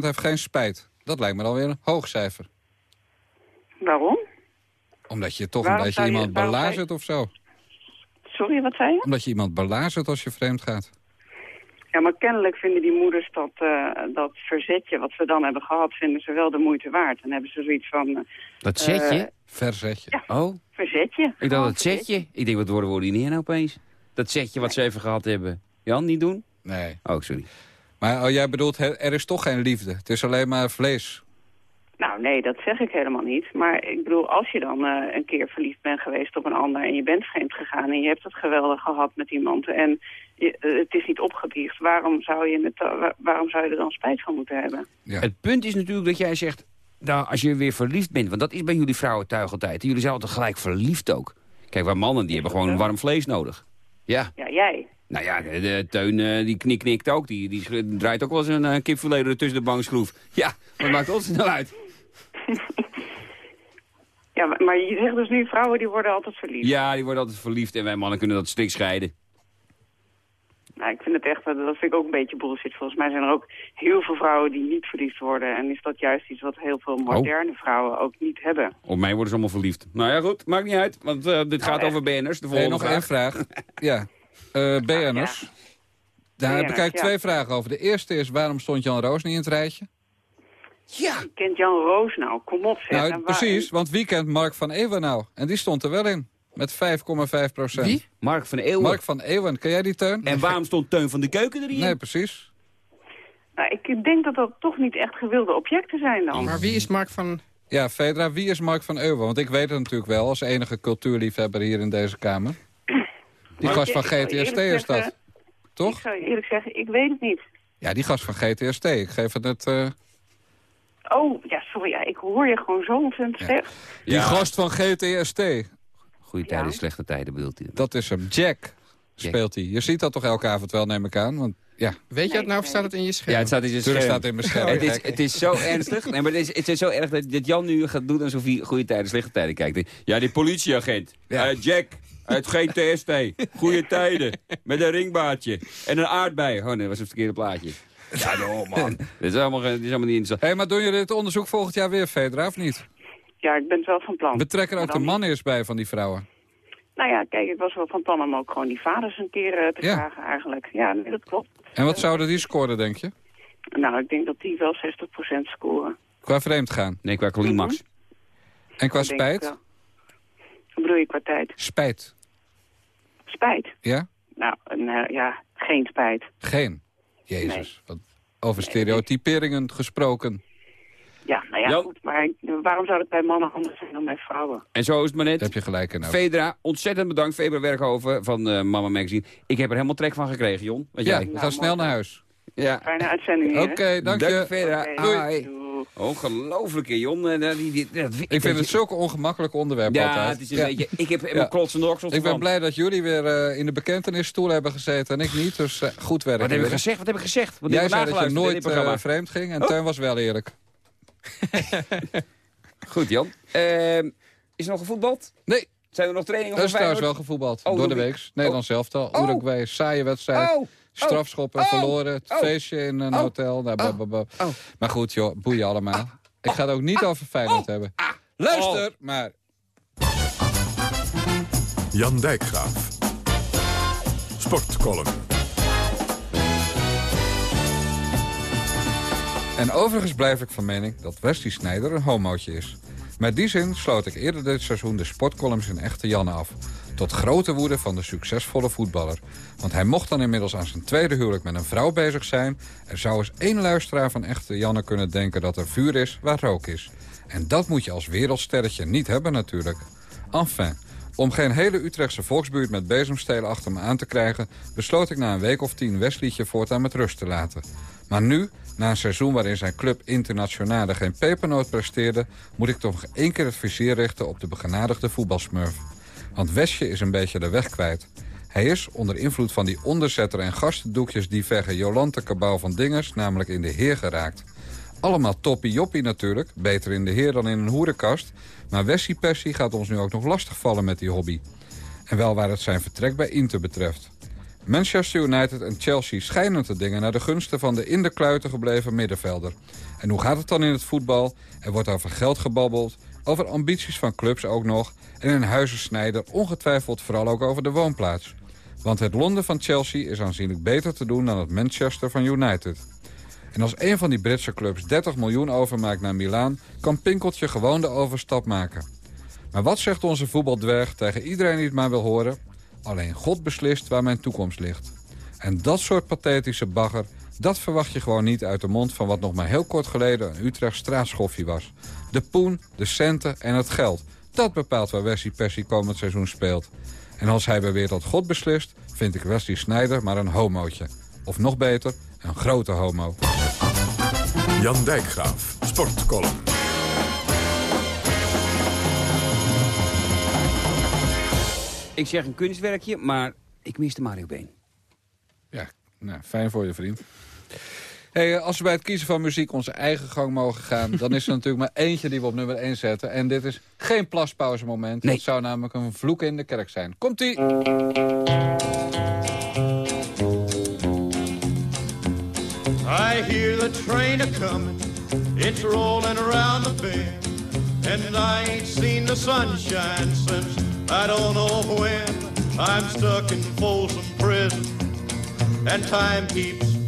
heeft geen spijt. Dat lijkt me dan weer een hoog cijfer. Waarom? Omdat je toch Waarom een beetje iemand je- belazert of zo. Sorry, wat zei je? Omdat je iemand belazert als je vreemd gaat. Ja, maar kennelijk vinden die moeders dat, eh, dat verzetje wat ze dan hebben gehad, vinden ze wel de moeite waard. Dan hebben ze zoiets van... eh, Dat zetje? Eh, Verzetje. oh, verzetje. ik dacht Gewoon dat zetje. Ik denk, wat worden we die neer nou opeens? Dat zetje wat ze even gehad hebben. Jan, niet doen? Nee. Oh, sorry. Maar oh, jij bedoelt, er is toch geen liefde. Het is alleen maar vlees. Nou, nee, dat zeg ik helemaal niet. Maar ik bedoel, als je dan eh, een keer verliefd bent geweest op een ander... en je bent vreemd gegaan en je hebt het geweldig gehad met iemand... en je, eh, het is niet opgebiecht, waarom zou, je het, wa- waarom zou je er dan spijt van moeten hebben? Ja. Het punt is natuurlijk dat jij zegt... Nou, als je weer verliefd bent, want dat is bij jullie vrouwen tuig altijd. Jullie zijn altijd gelijk verliefd ook. Kijk, waar mannen, die hebben gewoon warm vlees nodig. Ja. Ja, jij. Nou ja, de, de Teun eh, die knik knikt ook. Die, die draait ook wel eens een uh, kipverleden tussen de bankschroef. Ja, wat maakt ons nou uit? Ja, maar- je zegt dus nu, vrouwen die worden altijd verliefd. Ja, die worden altijd verliefd en wij mannen kunnen dat strikt scheiden. Nou, ik vind het echt, dat dat vind ik ook een beetje bullshit. Volgens mij zijn er ook heel veel vrouwen die niet verliefd worden. En is dat juist iets wat heel veel Oh. moderne vrouwen ook niet hebben. Op mij worden ze allemaal verliefd. Nou ja, goed, maakt niet uit, want eh, dit gaat echt? over BN'ers. De Hey, volgende nog één vraag. vraag. Ja. Eh BN'ers. Daar heb ik eigenlijk ja. twee vragen over. De eerste is, waarom stond Jan Roos niet in het rijtje? Ja, Kent Jan Roos nou? Kom op, zeg. Nou, precies, want wie kent Mark van Eeuwen nou? En die stond er wel in, met 5,5 procent. Wie? Mark van Eeuwen. Mark van Eeuwen, ken jij die teun? En waarom stond Teun van de Keuken erin? Nee, precies. Nou, ik denk dat dat toch niet echt gewilde objecten zijn dan. Maar wie is Mark van... Ja, Fedra, wie is Mark van Eeuwen? Want ik weet het natuurlijk wel, als enige cultuurliefhebber hier in deze Kamer. Die Maar gast van GTST is dat. zeggen- Ik Toch? zou je eerlijk zeggen, ik weet het niet. Ja, die gast van GTST. Ik geef het net... eh, Oh, ja, sorry, ja, ik hoor je gewoon zo ontzettend slecht. Die gast van GTST. Goede tijden, slechte tijden bedoelt hij. Dat is hem. Jack speelt hij. Je ziet dat toch elke avond wel, neem ik aan? Want ja, Weet je het nou of staat het in je scherm? Ja, het staat in Tuurlijk scherm. staat in mijn scherm, Het is, het is zo ernstig. Nee, maar het is, het is zo erg dat, dat Jan nu gaat doen alsof hij goede tijden, slechte tijden kijkt. Ja, die politieagent. Ja. Eh, Jack. Uit GTST. Goede tijden. Met een ringbaardje. En een aardbei. Oh nee, dat was het verkeerde plaatje. Ja, no, man. Dit is allemaal, dit is allemaal niet interessant. Hé, maar doen jullie dit onderzoek volgend jaar weer, Fedra, of niet? Ja, ik ben het wel van plan. Betrek er ook de man eerst bij van die vrouwen. Nou ja, kijk, ik was wel van plan om ook gewoon die vaders een keer eh, te Ja. vragen eigenlijk. Ja, nee, dat klopt. En wat zouden die scoren, denk je? Nou, ik denk dat die wel 60% scoren. Qua vreemd gaan. Nee, qua climax. En qua Dat spijt? Wat bedoel je qua tijd? Spijt. Spijt? Ja? Nou, eh, ja, geen spijt. Geen. Jezus. Wat over stereotyperingen gesproken. Ja, nou ja, goed. Maar waarom zou het bij mannen anders zijn dan bij vrouwen? En zo is het maar net. heb je gelijk in. Fedra, ontzettend bedankt. Febra Werkhoven van eh, Mama Magazine. Ik heb er helemaal trek van gekregen, Jon. Wat Ja, jij? we Nou, gaan snel naar huis. Ja. Fijne uitzending Oké, hier. hè? dank Dank je. Fedra. Doei. Doei. Ongelooflijk, hè, Jon. Eh, die, die, dat- Ik vind het zulke ongemakkelijke onderwerpen Ja, altijd. het is een beetje... Ik heb helemaal Ja. klotsende oksels Ik ben blij dat jullie weer eh, in de bekentenisstoel hebben gezeten en ik niet. Dus eh, goed werk. Wat heb ik gezegd? Wat heb ik gezegd? Wat Jij zei dat je nooit eh, vreemd ging en Oh. Teun was wel eerlijk. Goed, Jan. Ehm, is er nog gevoetbald? Nee. Zijn er nog trainingen Er is trouwens wel gevoetbald. Oh, door de week. Nederlands elftal. Oh. Uruguay, saaie wedstrijd. Oh. Strafschoppen Oh. verloren. Het Oh. feestje in een Oh. hotel. Nou. Maar goed, joh, boeien allemaal. Ik ga het ook niet over Feyenoord hebben. Luister, maar... Jan Dijkgraaf. Sportcolumn. En overigens blijf ik van mening dat Wesley Sneijder een homootje is. Met die zin sloot ik eerder dit seizoen de sportcolumns in Echte Janne af. Tot grote woede van de succesvolle voetballer. Want hij mocht dan inmiddels aan zijn tweede huwelijk met een vrouw bezig zijn. Er zou eens één luisteraar van Echte Janne kunnen denken dat er vuur is waar rook is. En dat moet je als wereldsterretje niet hebben natuurlijk. Enfin, om geen hele Utrechtse volksbuurt met bezemstelen achter me aan te krijgen... besloot ik na een week of tien Wesleytje voortaan met rust te laten. Maar nu, na een seizoen waarin zijn club internationale geen pepernoot presteerde... moet ik toch nog één keer het vizier richten op de begenadigde voetbalsmurf. Want Wesje is een beetje de weg kwijt. Hij is, onder invloed van die onderzetter en gastendoekjes... die veggen Jolante Cabau van Dingers, namelijk in de heer geraakt. Allemaal toppie joppie natuurlijk, beter in de heer dan in een hoerenkast... maar Wessie Persie gaat ons nu ook nog lastigvallen met die hobby. En wel waar het zijn vertrek bij Inter betreft. Manchester United en Chelsea schijnen te dingen naar de gunsten van de in de kluiten gebleven middenvelder. En hoe gaat het dan in het voetbal? Er wordt over geld gebabbeld, over ambities van clubs ook nog... en in Huizen Snijder ongetwijfeld vooral ook over de woonplaats. Want het Londen van Chelsea is aanzienlijk beter te doen dan het Manchester van United. En als een van die Britse clubs 30 miljoen overmaakt naar Milaan... kan Pinkeltje gewoon de overstap maken. Maar wat zegt onze voetbaldwerg tegen iedereen die het maar wil horen? Alleen God beslist waar mijn toekomst ligt. En dat soort pathetische bagger, dat verwacht je gewoon niet uit de mond... van wat nog maar heel kort geleden een Utrecht straatschoffie was. De poen, de centen en het geld. Dat bepaalt waar Wesley Persie komend seizoen speelt. En als hij beweert dat God beslist, vind ik Wesley Snijder maar een homootje. Of nog beter, een grote homo. Jan Dijkgraaf. Sportcolumn. Ik zeg een kunstwerkje, maar ik miste Mario Been. Ja, nou, fijn voor je vriend. Hey, eh, als we bij het kiezen van muziek onze eigen gang mogen gaan... dan is er natuurlijk maar eentje die we op nummer 1 zetten. En dit is geen plaspauze moment. Nee. Dat zou namelijk een vloek in de kerk zijn. Komt-ie! I hear the train a comin', it's rolling around the bend, and I ain't seen the sunshine since I don't know when. I'm stuck in Folsom Prison, and time keeps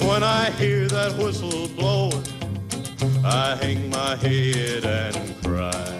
When I hear that whistle blowing, I hang my head and cry.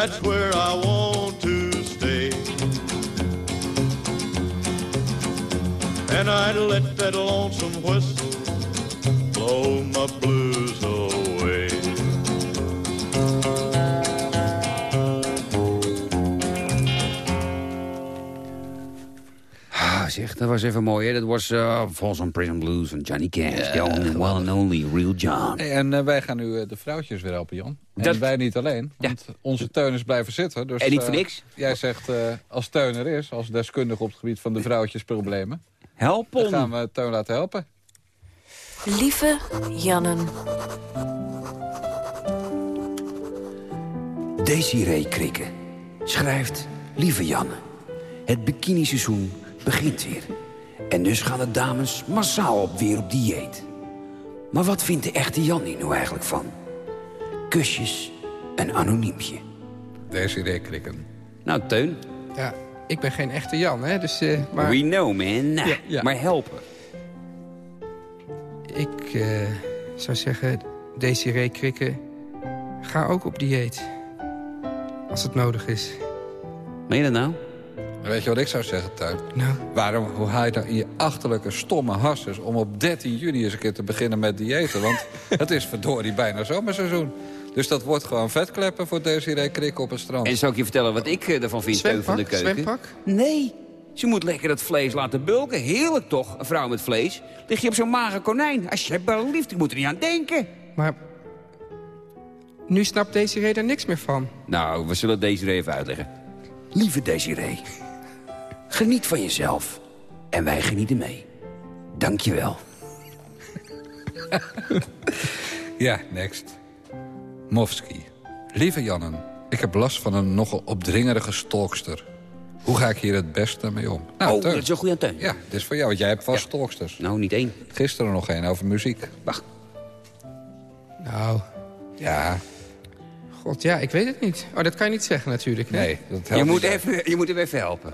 That's where I want to stay. And I'd let that lonesome dat was even mooi, hè? Dat was uh, Folsom Prison Blues van Johnny Cash. the only one and only real John. En eh, wij gaan nu eh, de vrouwtjes weer helpen, Jan. En Dat- wij niet alleen, want onze teun is blijven zitten. Dus, En niet voor eh, niks. Jij zegt, eh, als teun er is, als deskundige op het gebied van de vrouwtjesproblemen... Help dan ons. gaan we teun laten helpen. Lieve Jannen. Desiree Krikke schrijft... Lieve Janne, het bikiniseizoen begint weer. En dus gaan de dames massaal op weer op dieet. Maar wat vindt de echte Jan hier nou eigenlijk van? Kusjes, een anoniempje. Desiree Krikken. Nou, Teun, Ja, ik ben geen echte Jan, hè. Dus, eh, maar we know, man. Nou, Ja, ja. Maar helpen. ik eh, zou zeggen, Desiree Krikke, ga ook op dieet. Als het nodig is. Meen je dat nou? Weet je wat ik zou zeggen, Tuin? Nou, Waarom, hoe haal je dan in je achterlijke stomme hassers... om op 13 juni eens een keer te beginnen met diëten? Want het is verdorie bijna zomerseizoen. Dus dat wordt gewoon vetkleppen voor Desiree Krikken op het strand. En zal ik je vertellen wat ik eh, ervan vind, Teun van de keuken? zwempak. Nee, ze moet lekker dat vlees laten bulken. Heerlijk toch, een vrouw met vlees. Lig je op zo'n mager konijn. Alsjeblieft, ik moet er niet aan denken. Maar nu snapt Desiree er niks meer van. Nou, we zullen Desiree even uitleggen. Lieve Desiree, geniet van jezelf. En wij genieten mee. Dank je wel. Ja, next. Mofsky. Lieve Jannen, ik heb last van een nogal opdringerige stalkster. Hoe ga ik hier het beste mee om? Nou, oh, Teun. dat is een goede teun. Ja, dit is voor jou, want jij hebt vast stalksters. Nou, niet één. Gisteren nog één over muziek. Wacht. Nou, Ja, god, ja, ik weet het niet. Oh, dat kan je niet zeggen natuurlijk. hè? nee. Dat Je helpt moet, niet. even, je moet hem even helpen.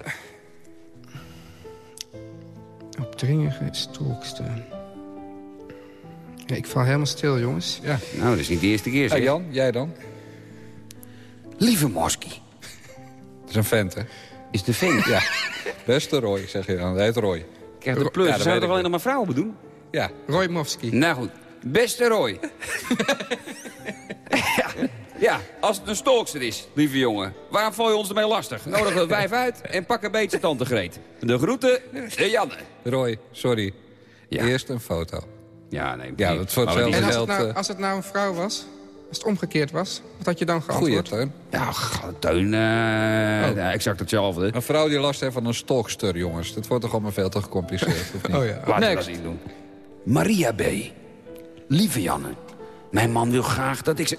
Opdringige stolkster. Ja, ik val helemaal stil, jongens. Ja. Nou, dat is niet de eerste keer, Hey, zeg. Jan, jij dan? Lieve Mosky, Dat is een vent, hè? is de vent. Ja. Beste Roy, zeg je dan. Hij heet Roy. Krijgt de Ja, plus. dat Zou toch alleen nog maar vrouwen bedoelen? Ja. Roy Mofsky. Nou goed, beste Roy. ja, als het een stolkster is, lieve jongen. Waarom val je ons ermee lastig? Nodig het wijf uit en pak een beetje tante Greet. De groeten, de Janne. Roy, sorry. Ja. Eerst een foto. Ja, nee. Ja, dat wordt En als het, geld, nou, eh, als het nou een vrouw was, als het omgekeerd was, wat had je dan Goeie, geantwoord? Teun. Ja, Teun, eh, ja, exact hetzelfde. Een vrouw die last heeft van een stalkster, jongens. Dat wordt toch allemaal veel te gecompliceerd, of niet? Oh ja. Laten we dat niet doen. Maria B. Lieve Janne, mijn man wil graag dat ik ze...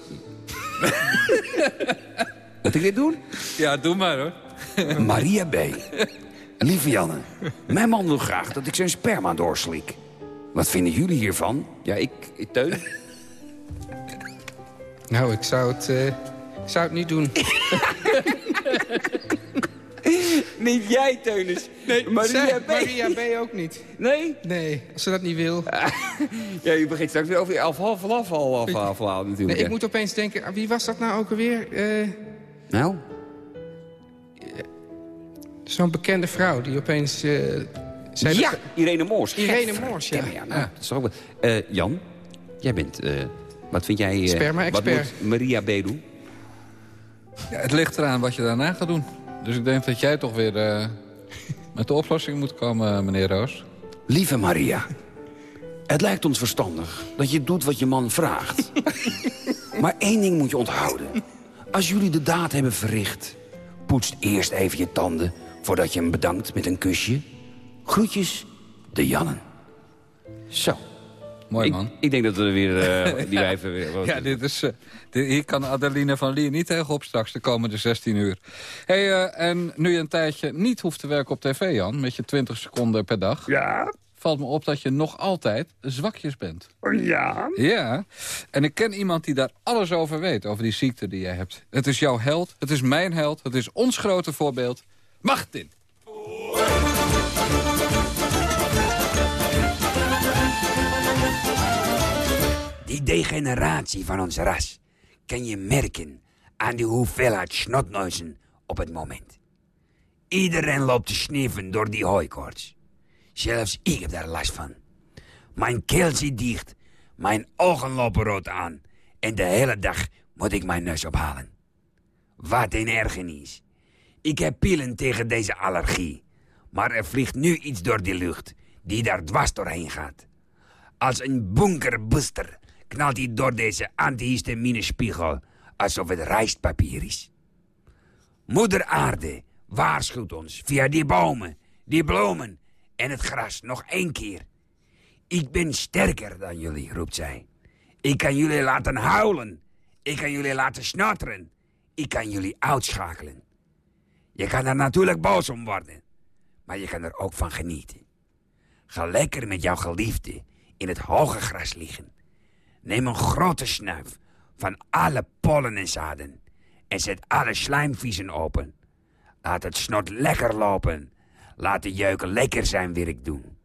Moet ik dit doen? Ja, doe maar, hoor. Maria B. Lieve Janne, mijn man wil graag dat ik zijn sperma doorslik. Wat vinden jullie hiervan? Ja, ik, ik Teun. Nou, ik zou het, eh, ik zou het niet doen. Niet jij, Teunis. Nee, Maria Zeg, B. Maria B. ook niet. Nee? Nee, als ze dat niet wil. Ja, je begint straks weer over je afval, afval, natuurlijk. Nee, ik moet opeens denken, ah, wie was dat nou ook alweer? Eh, Nou? Zo'n bekende vrouw die opeens... eh, zei ja, dat- Irene Moors. Irene Moors, ja. ja, nou, dat is ook wel- Eh, Jan, jij bent... eh, wat vind jij... eh, Sperma-expert. Wat moet Maria B. doen? Ja, het ligt eraan wat je daarna gaat doen. Dus ik denk dat jij toch weer eh, met de oplossing moet komen, meneer Roos. Lieve Maria, het lijkt ons verstandig dat je doet wat je man vraagt. maar één ding moet je onthouden. Als jullie de daad hebben verricht... poetst eerst even je tanden voordat je hem bedankt met een kusje. Groetjes, de Jannen. Zo. Mooi, Ik, man. ik denk dat we weer eh, die wijven weer... Ja, dit is, eh, dit- hier kan Adeline van Lier niet tegenop straks de komende 16 uur. Hey, eh, en nu je een tijdje niet hoeft te werken op tv, Jan... met je 20 seconden per dag... Ja? valt me op dat je nog altijd zwakjes bent. Ja? Ja, en ik ken iemand die daar alles over weet, over die ziekte die jij hebt. Het is jouw held, het is mijn held, het is ons grote voorbeeld. Martin. Degeneratie van ons ras kan je merken aan de hoeveelheid snotneuzen op het moment. Iedereen loopt te sniffen door die hooikoorts. Zelfs ik heb daar last van. Mijn keel zit dicht, mijn ogen lopen rood aan... en de hele dag moet ik mijn neus ophalen. Wat een ergernis. Ik heb pillen tegen deze allergie. Maar er vliegt nu iets door die lucht die daar dwars doorheen gaat. Als een bunkerbuster knalt hij door deze antihistaminespiegel alsof het rijstpapier is. Moeder aarde waarschuwt ons via die bomen, die bloemen en het gras nog één keer. Ik ben sterker dan jullie, roept zij. Ik kan jullie laten huilen. Ik kan jullie laten snatteren. Ik kan jullie uitschakelen. Je kan er natuurlijk boos om worden. Maar je kan er ook van genieten. Ga lekker met jouw geliefde in het hoge gras liggen. Neem een grote snuif van alle pollen en zaden. En zet alle slijmviezen open. Laat het snot lekker lopen. Laat de jeuken lekker zijn werk doen.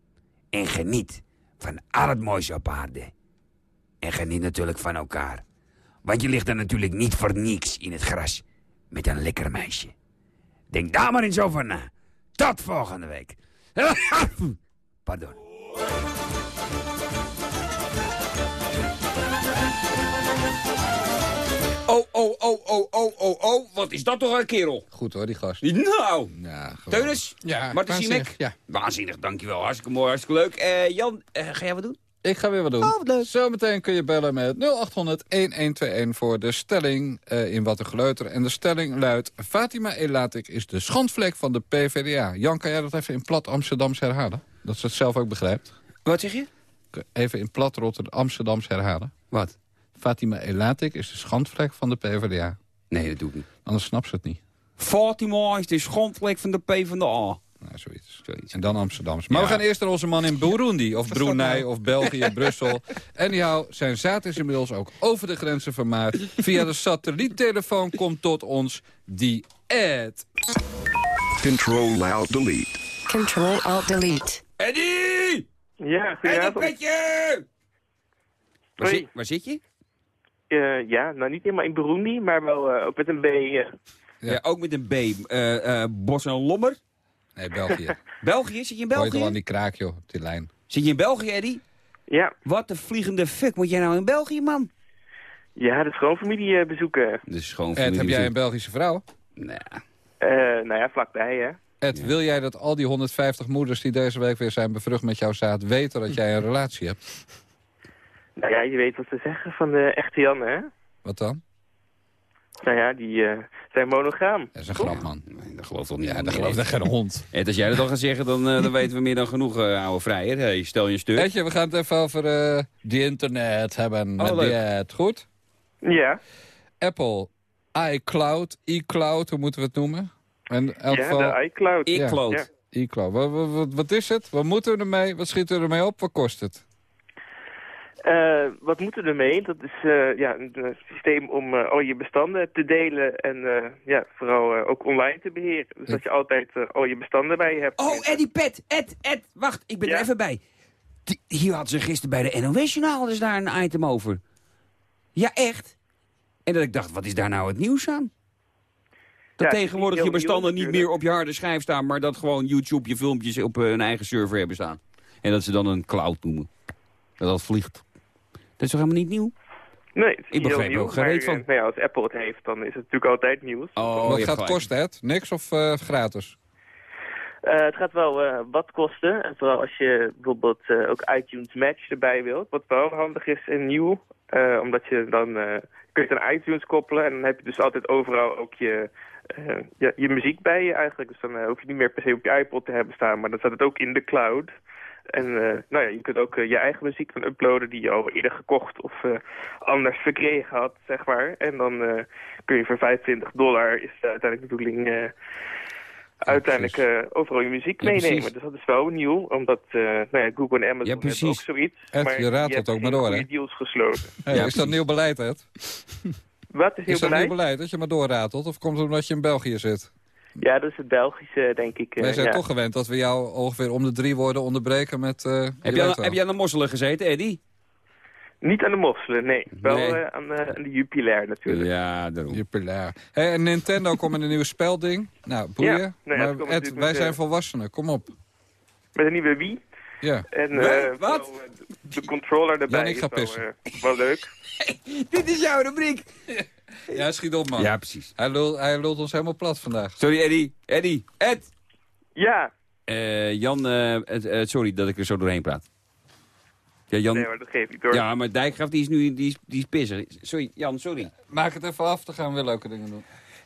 En geniet van al het moois op aarde. En geniet natuurlijk van elkaar. Want je ligt er natuurlijk niet voor niks in het gras met een lekker meisje. Denk daar maar eens over na. Tot volgende week. Pardon. Oh, oh, oh, oh, oh. Wat is dat toch een kerel? Goed hoor, die gast. Nou. Ja, Teunis? Ja, Marten waanzinnig, Siemek? ja. Waanzinnig, dankjewel. Hartstikke mooi, hartstikke leuk. Eh, Jan, eh, ga jij wat doen? Ik ga weer wat doen. Oh, wat leuk. Zometeen kun je bellen met 0800-1121 voor de stelling eh, in Wat een Geleuter. En de stelling luidt... Fatima Elatik is de schandvlek van de PvdA. Jan, kan jij dat even in plat Amsterdams herhalen? Dat ze het zelf ook begrijpt. Wat zeg je? Even in plat Rotterdam Amsterdams herhalen. Wat? Fatima Elatik is de schandvlek van de PvdA. Nee, dat doe ik niet. Anders snapt ze het niet. Fatima is de schandvlek van de PvdA. Nou, zoiets. Zoiets. En dan Amsterdams. Maar we gaan eerst naar onze man in Burundi, of Brunei, of België, Brussel. Anyhow, zijn zaad is inmiddels ook over de grenzen vermaard. Via de satelliettelefoon komt tot ons die ad. Control Alt Delete. Control Alt Delete. Eddie! Ja, Eddie. Petje! Waar, waar zit je? Eh, ja, nou niet helemaal in Burundi, maar wel eh, ook met een B. eh. Ja. ook met een B. Eh, eh, Bos en Lommer. Nee, België. België? Zit je in Gooi het al aan België? die kraak, joh, op die lijn. Zit je in België, Eddie? ja. Wat de vliegende fuck moet jij nou in België, man? ja, de schoonfamilie eh, bezoeken. Dus gewoon Ed, heb jij een Belgische vrouw? Nee. Eh, nou ja, vlakbij hè. Ed, wil jij dat al die 150 moeders die deze week weer zijn bevrucht met jouw zaad... weten dat jij een relatie hebt? Nou ja, je weet wat ze zeggen van de echte Jan hè. Wat dan? Nou ja, die eh, zijn monogaam. Dat is een grap, man. Nee, dat gelooft toch niet. Ja, dat gelooft echt geen hond. Ed, als jij dat al gaat zeggen, dan, eh, dan weten we meer dan genoeg, eh, oude vrijer. Hey, stel je een stuk. Weet je, we gaan het even over eh de internet hebben. Met Oh, leuk. ad. Goed? Ja, Apple, iCloud, iCloud, hoe moeten we het noemen? In elk ja geval, de iCloud. Ja. Ja. iCloud. Wat, wat, wat, wat is het? Wat moeten we ermee? Wat schieten we ermee op? Wat kost het? Eh, wat moeten we ermee? Dat is eh, ja, een systeem om eh, al je bestanden te delen en ja, vooral ook online te beheren. Dus dat je altijd al je bestanden bij je hebt. Oh, Eddie Pet, Ed, Ed, wacht, ik ben Ja? er even bij. Hier hadden ze gisteren bij de NOS-journaal dus daar een item over. Ja, echt. En dat ik dacht, wat is daar nou het nieuws aan? Dat Ja, tegenwoordig je bestanden niet meer op je harde schijf staan... maar dat gewoon YouTube je filmpjes op hun eigen server hebben staan. En dat ze dan een cloud noemen. Dat dat vliegt. Dat is toch helemaal niet nieuw? Nee, het is Ik er ook maar, van. eh, nou ja, als Apple het heeft, dan is het natuurlijk altijd nieuws. Oh, wat gaat het gelijk. kosten, Ed? Niks of eh, gratis? Eh, het gaat wel eh, wat kosten. En vooral als je bijvoorbeeld eh, ook iTunes Match erbij wilt. Wat wel handig is en nieuw. eh, omdat je dan eh, kun je het aan iTunes koppelen. En dan heb je dus altijd overal ook je, eh, ja, je muziek bij je eigenlijk. Dus dan hoef je niet meer per se op je iPod te hebben staan. Maar dan staat het ook in de cloud. En eh, nou ja, je kunt ook eh, je eigen muziek dan uploaden die je al eerder gekocht of eh, anders verkregen had, zeg maar. En dan kun je voor 25 dollar, is de uiteindelijk de bedoeling, uiteindelijk overal je muziek Ja, meenemen. precies. Dus dat is wel nieuw, omdat nou ja, Google en Amazon Ja, hebben precies. ook zoiets. Ed, maar je raadt het ook maar door, goede deals gesloten. Hey, Ja, is dat nieuw beleid, Ed? Wat is nieuw Is dat beleid? nieuw beleid dat je maar doorratelt? Of komt het omdat je in België zit? Ja, dat is het Belgische, denk ik. eh, Wij zijn ja. toch gewend dat we jou ongeveer om de drie woorden onderbreken met... eh, Heb je je, aan, heb je aan de mosselen gezeten, Eddy? Niet aan de mosselen, nee. Wel Nee. eh, aan, de, aan de Jupiler natuurlijk. Ja, daarom. Jupiler. Hey, en Nintendo komt met een nieuw spelding. Nou, boeien. Ja, nee, maar Ed, wij met, zijn eh, volwassenen. Kom op. Met een nieuwe Wii. Ja. En Wat? eh, eh, de controller erbij Jan, ik ga is wel, pissen. eh, wel leuk. Dit is jouw rubriek. Ja, schiet op, man. Ja, precies. Hij, lult, hij lult ons helemaal plat vandaag. Sorry, Eddy. Eddy. Ed. Ja, Eh, Jan, eh, eh, sorry dat ik er zo doorheen praat. Ja, Jan... nee, maar dat geeft niet hoor. Ja, maar Dijkgraaf die is nu die is, die is pissig. Sorry, Jan, sorry. Maak het even af, dan gaan we leuke dingen doen.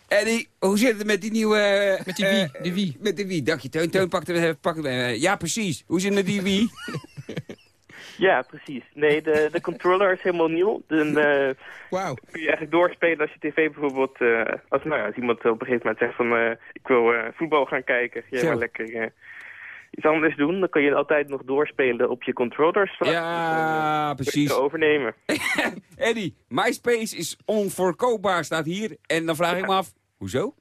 Eddie, hoe zit het met die nieuwe... eh, Met die wie, die wie. Met de wie, dank je. Teun, Teun pak eh, Ja, precies. Hoe zit het met die wie? Ja, precies. Nee, de, de controller is helemaal nieuw. Dan eh, Wauw. kun je eigenlijk doorspelen als je tv bijvoorbeeld... eh, als, nou ja, als iemand op een gegeven moment zegt van... eh, ik wil voetbal gaan kijken. Zo. maar lekker iets anders doen. Dan kun je altijd nog doorspelen op je controller. straks. Ja, Dus, je precies. overnemen. Eddie, MySpace is onvoorkoopbaar, staat hier. En dan vraag ik me af, hoezo?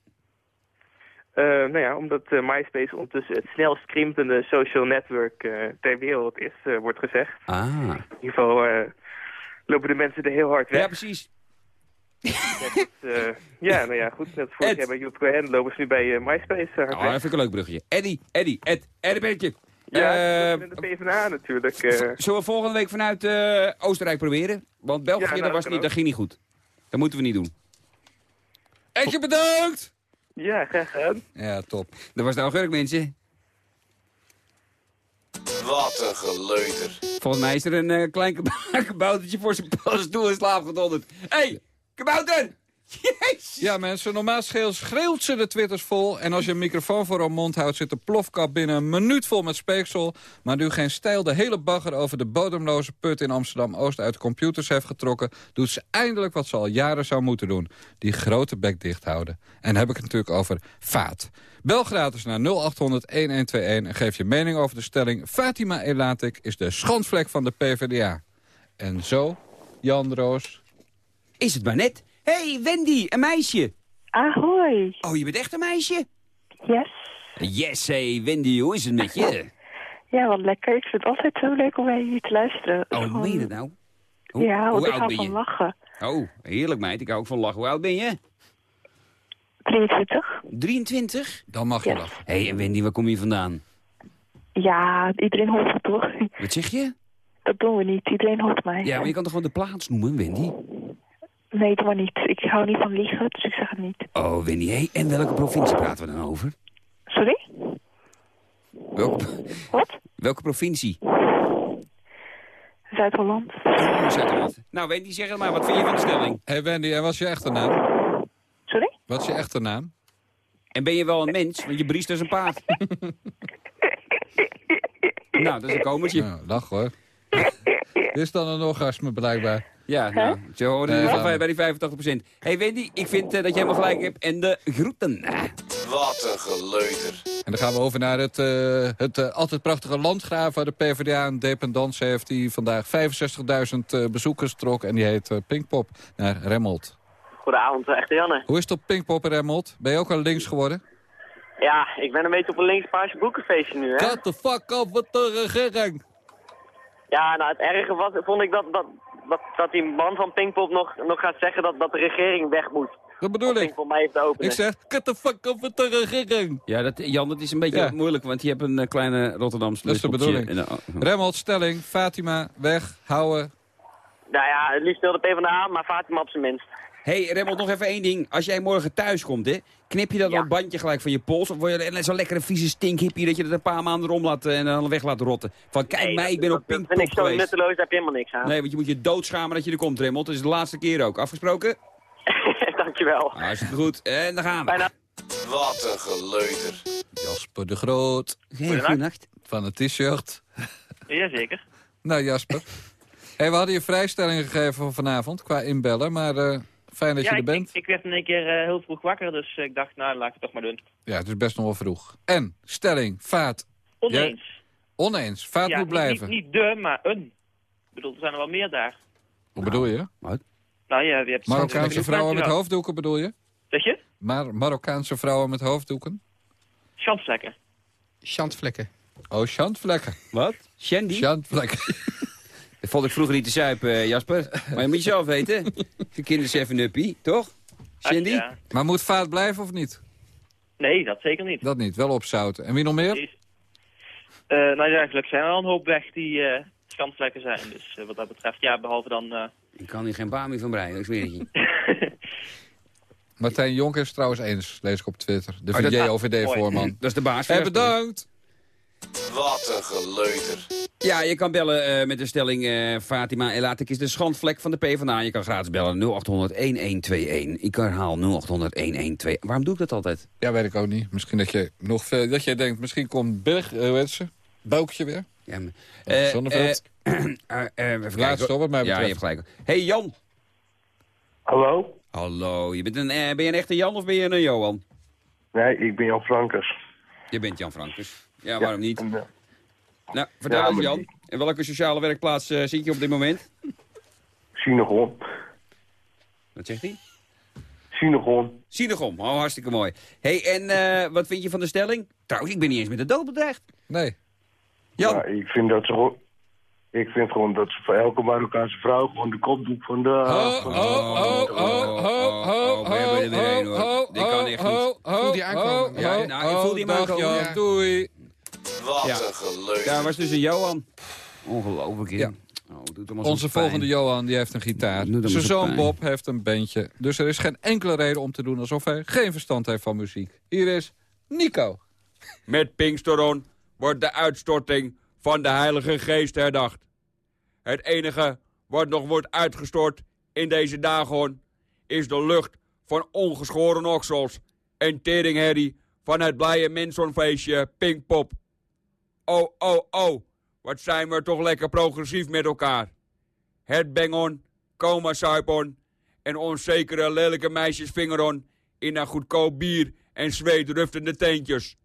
Eh, nou ja, omdat eh, MySpace ondertussen het snelst krimpende social network eh, ter wereld is, wordt gezegd. Ah. In ieder geval lopen de mensen er heel hard weg. Ja, precies. Dus, ja, nou ja, goed. Net vorig jaar bij Joep Cohen lopen ze nu bij MySpace hard Oh, weg. dat vind ik een leuk bruggetje. Eddie, Eddie, Ed, Eddebertje. Ja, met de PvdA natuurlijk. Zullen we volgende week vanuit Oostenrijk proberen? Want België, Ja, nou, dat, dat was niet, dat ging niet goed. Dat moeten we niet doen. Edje, bedankt! Ja, graag gedaan. Ja, top. Dat was de augurk, mensen. Wat een geleuter. Volgens mij is er een eh, klein kaboutertje voor zijn paddenstoel in slaap gedonderd. Hé, hey, kabouter! Ja, mensen, normaal schreeuwt, ze de twitters vol. En als je een microfoon voor haar mond houdt, zit de plofkap binnen een minuut vol met speeksel. Maar nu geen stijl de hele bagger over de bodemloze put in Amsterdam-Oost uit computers heeft getrokken, doet ze eindelijk wat ze al jaren zou moeten doen. Die grote bek dicht houden. En heb ik het natuurlijk over vaat. Bel gratis naar 0800-1121 en geef je mening over de stelling... Fatima Elatik is de schandvlek van de PvdA. En zo, Jan Roos... Is het maar net? Hé, hey, Wendy, een meisje. Ahoy. Oh, je bent echt een meisje? Yes. Yes, hey, Wendy, hoe is het met je? Ja, wat lekker. Ik vind het altijd zo leuk om bij jullie te luisteren. Oh, gewoon- meen je dat nou? Hoe, ja, hoe ik oud ben van je? lachen. Oh, heerlijk meid, ik hou ook van lachen. Hoe oud ben je? 23? 23? Dan mag je lachen. Hé, hey, en Wendy, waar kom je vandaan? Ja, iedereen hoort het toch? Wat zeg je? Dat doen we niet. Iedereen hoort mij. Ja, maar je kan toch gewoon de plaats noemen, Wendy? Nee, doe maar niet. Ik hou niet van liegen, dus ik zeg het niet. Oh, Wendy, hé, en welke provincie praten we dan over? Sorry? Welke, Wat? welke provincie? Zuid-Holland. Oh, Zuid-Holland. Nou, Wendy, zeg het maar, wat vind je van de stelling? Hé hey Wendy, en wat is je echte naam? Sorry? Wat is je echte naam? En ben je wel een mens? Want je briest als een paard. nou, dat is een komertje. Nou, lach hoor. Dit is dan een orgasme blijkbaar. Ja, nou, we. bij die 85%. Hé hey Wendy, ik vind eh, dat je helemaal gelijk hebt. En de groeten. Wat een geleuter. En dan gaan we over naar het, eh, het eh, altijd prachtige landgraaf... waar de PvdA een dependance heeft... die vandaag 65.000 eh, bezoekers trok. En die heet Pinkpop naar Remmelt. Goedenavond, echte Janne. Hoe is het op Pinkpop in Remmelt? Ben je ook al links geworden? Ja, ik ben een beetje op een linkspaarse boekenfeestje nu, hè? Cut the fuck off met de regering! Ja, nou, het erge was, vond ik dat, dat, dat, dat die man van Pinkpop nog, nog gaat zeggen dat, dat de regering weg moet. Dat bedoel ik. Mij heeft te openen. Ik zeg, cut the fuck off met de regering! Ja, dat, Jan, dat is een beetje Ja. moeilijk, want je hebt een eh, kleine Rotterdamse Dat is de bedoeling. Remmelt, stelling, Fatima, weg, houden. Nou ja, het liefst de PvdA, maar Fatima op zijn minst. Hé, hey, Remmelt, nog even één ding. Als jij morgen thuis komt, hè, knip je dat Ja. dat bandje gelijk van je pols? Of word je zo'n lekkere vieze stinkhippie dat je dat een paar maanden erom laat eh, en dan weg laat rotten? Van, kijk Nee, mij, dat- ik ben op dat- Dat Pinkpop vind ik zo geweest. nutteloos, daar heb je helemaal niks aan. Nee, want je moet je doodschamen dat je er komt, Remmelt. Dat is de laatste keer ook. Afgesproken? Dankjewel. Hartstikke goed. En dan gaan we. Bijna. Wat een geleuter. Jasper de Groot. Goedenacht. Van het t-shirt. Jazeker. Nou, Jasper. hey, we hadden je vrijstelling gegeven voor vanavond qua inbellen, maar eh, fijn dat Ja, je er ik, bent. ik, ik werd in één keer eh, heel vroeg wakker, dus ik dacht, nou, laat ik het toch maar doen. Ja, het is best nog wel vroeg. En, stelling, vaat. Oneens. Oneens, vaat ja, moet blijven. Niet, niet de, maar een. Ik bedoel, er zijn er wel meer daar. Hoe bedoel je? Nou ja, je hebt... Marokkaanse vrouwen met hoofddoeken bedoel je? Zeg je? Maar Marokkaanse vrouwen met hoofddoeken? Schandvlekken. Chantvlekken. Oh, Chantvlekken. Wat? Shandy? Chantvlekken. Dat vond ik vroeger niet te zuipen, eh, Jasper. Maar je moet je zelf weten. De kinderen 7-uppie, toch? Shandy? Ja. Maar moet vaat blijven of niet? Nee, dat zeker niet. Dat niet, wel opzouten. En wie nog meer? Eh, nou ja, eigenlijk zijn er al een hoop weg die eh schandvlekken zijn. Dus wat dat betreft, ja, behalve dan... eh, Ik kan hier geen baan meer van breien, ik zweer het je. Martijn Jonker is trouwens eens, lees ik op Twitter. De Oh, dat- VJ-OVD-voorman. Dat is de baas. Hey, bedankt! Wat een geleuter. Ja, je kan bellen eh, met de stelling eh, Fatima Elatik is de schandvlek van de PvdA. Je kan gratis bellen 0800-1121. Ik herhaal 0800-1121. Waarom doe ik dat altijd? Ja, weet ik ook niet. Misschien dat je nog veel... Dat jij denkt, misschien komt Berg, uh, hoe heet ze? Boukje weer? Ja, maar, Eh, Zonneveld? stoppen, mij Ja, je betreft. hebt gelijk. Hey Jan. Hallo? Hallo, je bent een, ben je een echte Jan of ben je een Johan? Nee, ik ben Jan Frankers. Je bent Jan Frankers. Ja, waarom niet? en, eh, Nou, vertel eens Jan. In welke sociale werkplaats eh, zit je op dit moment? Synagon. Wat zegt hij? Synagon. Synagon, oh hartstikke mooi. hey, en eh, wat vind je van de stelling? Trouwens, ik ben niet eens met de dood bedreigd. Nee. Jan? Ja, ik vind dat ze gewoon... Ik vind gewoon dat ze voor elke Marokkaanse vrouw gewoon de kopdoek van de... Ho, van ho, ho, ho, ho, ho, we hebben er weer een, hoor. ho, Dit kan echt ho, niet. ho, Voel die aankomen. ho, Ja, ho, nou, ik voel die ho, maar dag, aankomen. Jan, Ja. doei. Wat Ja. een geleuter. Daar was dus een Johan. Ongelooflijk, hè? Ja. Oh, het doet allemaal Onze volgende Johan die heeft een gitaar. Zijn zo'n zoon pijn. Bob heeft een bandje. Dus er is geen enkele reden om te doen alsof hij geen verstand heeft van muziek. Hier is Nico. Met Pinksteron wordt de uitstorting van de Heilige Geest herdacht. Het enige wat nog wordt uitgestort in deze dagen is de lucht van ongeschoren oksels en teringherrie van het blije mensonfeestje Pinkpop. Oh, oh, oh, wat zijn we toch lekker progressief met elkaar. Het bengon, coma suipon en onzekere lelijke meisjes vingeron in een goedkoop bier en zweetruftende teentjes.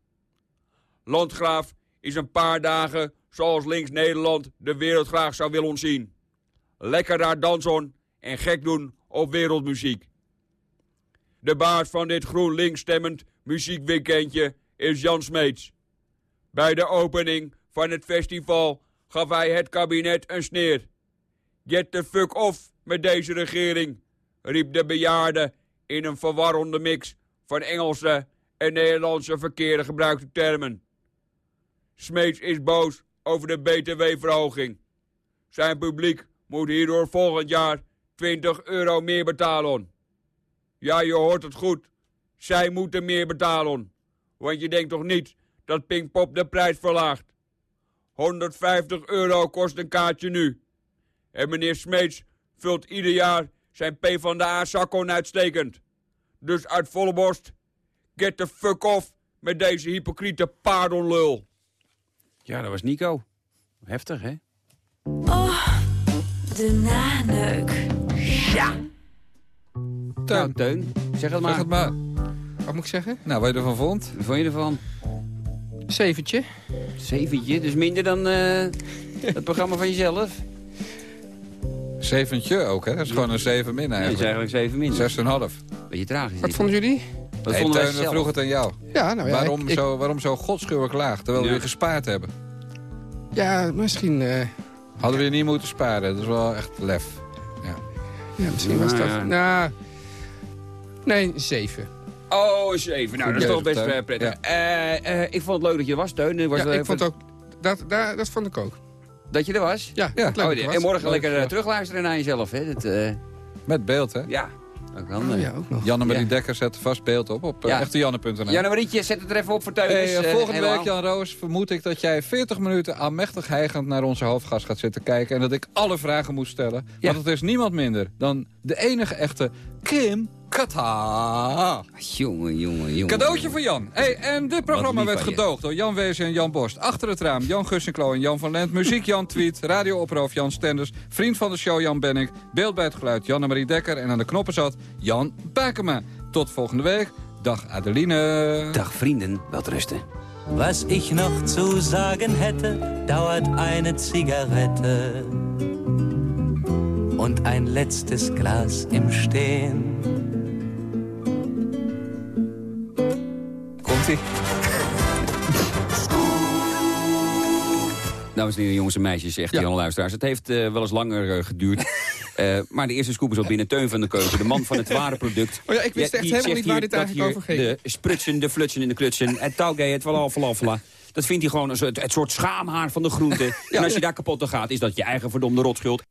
Landgraaf is een paar dagen zoals links Nederland de wereld graag zou willen ontzien. Lekker daar dansen en gek doen op wereldmuziek. De baas van dit GroenLinks stemmend muziekweekendje is Jan Smeets. Bij de opening van het festival gaf hij het kabinet een sneer. Get the fuck off met deze regering, riep de bejaarde in een verwarrende mix van Engelse en Nederlandse verkeerde gebruikte termen. Smeets is boos over de btw-verhoging. Zijn publiek moet hierdoor volgend jaar 20 euro meer betalen. Ja, je hoort het goed. Zij moeten meer betalen. Want je denkt toch niet dat Pinkpop de prijs verlaagt? 150 euro kost een kaartje nu. En meneer Smeets vult ieder jaar zijn PvdA-zakkoon uitstekend. Dus uit volle borst, get the fuck off met deze hypocriete paardonlul. Ja, dat was Nico. Heftig, hè? Oh, de naneuk. Ja! Teun. Teun, zeg het maar. Zeg het maar. Wat moet ik zeggen? Nou, wat je ervan vond? Wat vond je ervan? Zeventje. Zeventje, dus minder dan eh, het programma van jezelf? Zeventje ook, hè? Dat is gewoon een zeven min Nee, het is eigenlijk. eigenlijk zeven minder. Zes en een half. Beetje tragisch. Wat vonden jullie? Wat Hey, vonden Teun, het aan jou. Ja, nou ja. waarom, ik- zo, waarom zo godschuwelijk laag, terwijl we weer gespaard hebben? Ja, misschien, eh, Hadden we je niet moeten sparen. Dat is wel echt lef. Ja. ja, misschien was Nou, dat... ja. Nou, nee, zeven. Oh, zeven. Nou, dat is toch best eh, prettig. Eh, eh, ik vond het leuk dat je er was, Teun. Was Ja, ik even- vond ook... Dat, daar, dat vond ik ook. Dat je er was? Ja, Ja. leuk Oh, dat en morgen Leuk, lekker ja. terugluisteren naar jezelf, hè? Dat, eh, Met beeld, hè? ja, dat kan. Oh, ja, ook nog. Janne-Marie Ja. Dekker zet vast beeld op op Ja. ja. echtejanne.nl. Janne-Marietje, zet het er even op voor Teun. Hey, dus, volgende week, Jan Roos, vermoed ik dat jij 40 minuten aanmächtig hijgend naar onze hoofdgast gaat zitten kijken. En dat ik alle vragen moet stellen. Ja. Want het is niemand minder dan de enige echte Kim Kata. Jongen, jongen, jongen. Cadeautje voor Jan. Hey, en dit programma werd gedoogd door Jan Wezen en Jan Borst. Achter het raam Jan Gussinklo en Jan van Lent. Muziek Jan Tweet. Radio Oproof Jan Stenders. Vriend van de show Jan Benning. Beeld bij het geluid Janne-Marie Dekker. En aan de knoppen zat Jan Bakema. Tot volgende week. Dag Adeline. Dag vrienden, welterusten. Was ich noch zu sagen hätte, dauert eine Zigarette und ein letztes Glas im Stehen. Komt-ie. Dames en heren, jongens en meisjes, zegt Ja. Jan Luisteraars. Het heeft eh, wel eens langer eh, geduurd. Eh, maar de eerste scoop is al binnen. Teun van de Keuken, de man van het ware product. Oh ja, ik wist echt helemaal niet waar dit eigenlijk over ging. De sprutsen, de flutsen in de klutsen. Het touwgay, het falafela. Dat vindt hij gewoon als het, het soort schaamhaar van de groente. en als je daar kapot aan gaat, is dat je eigen verdomde rotschuld.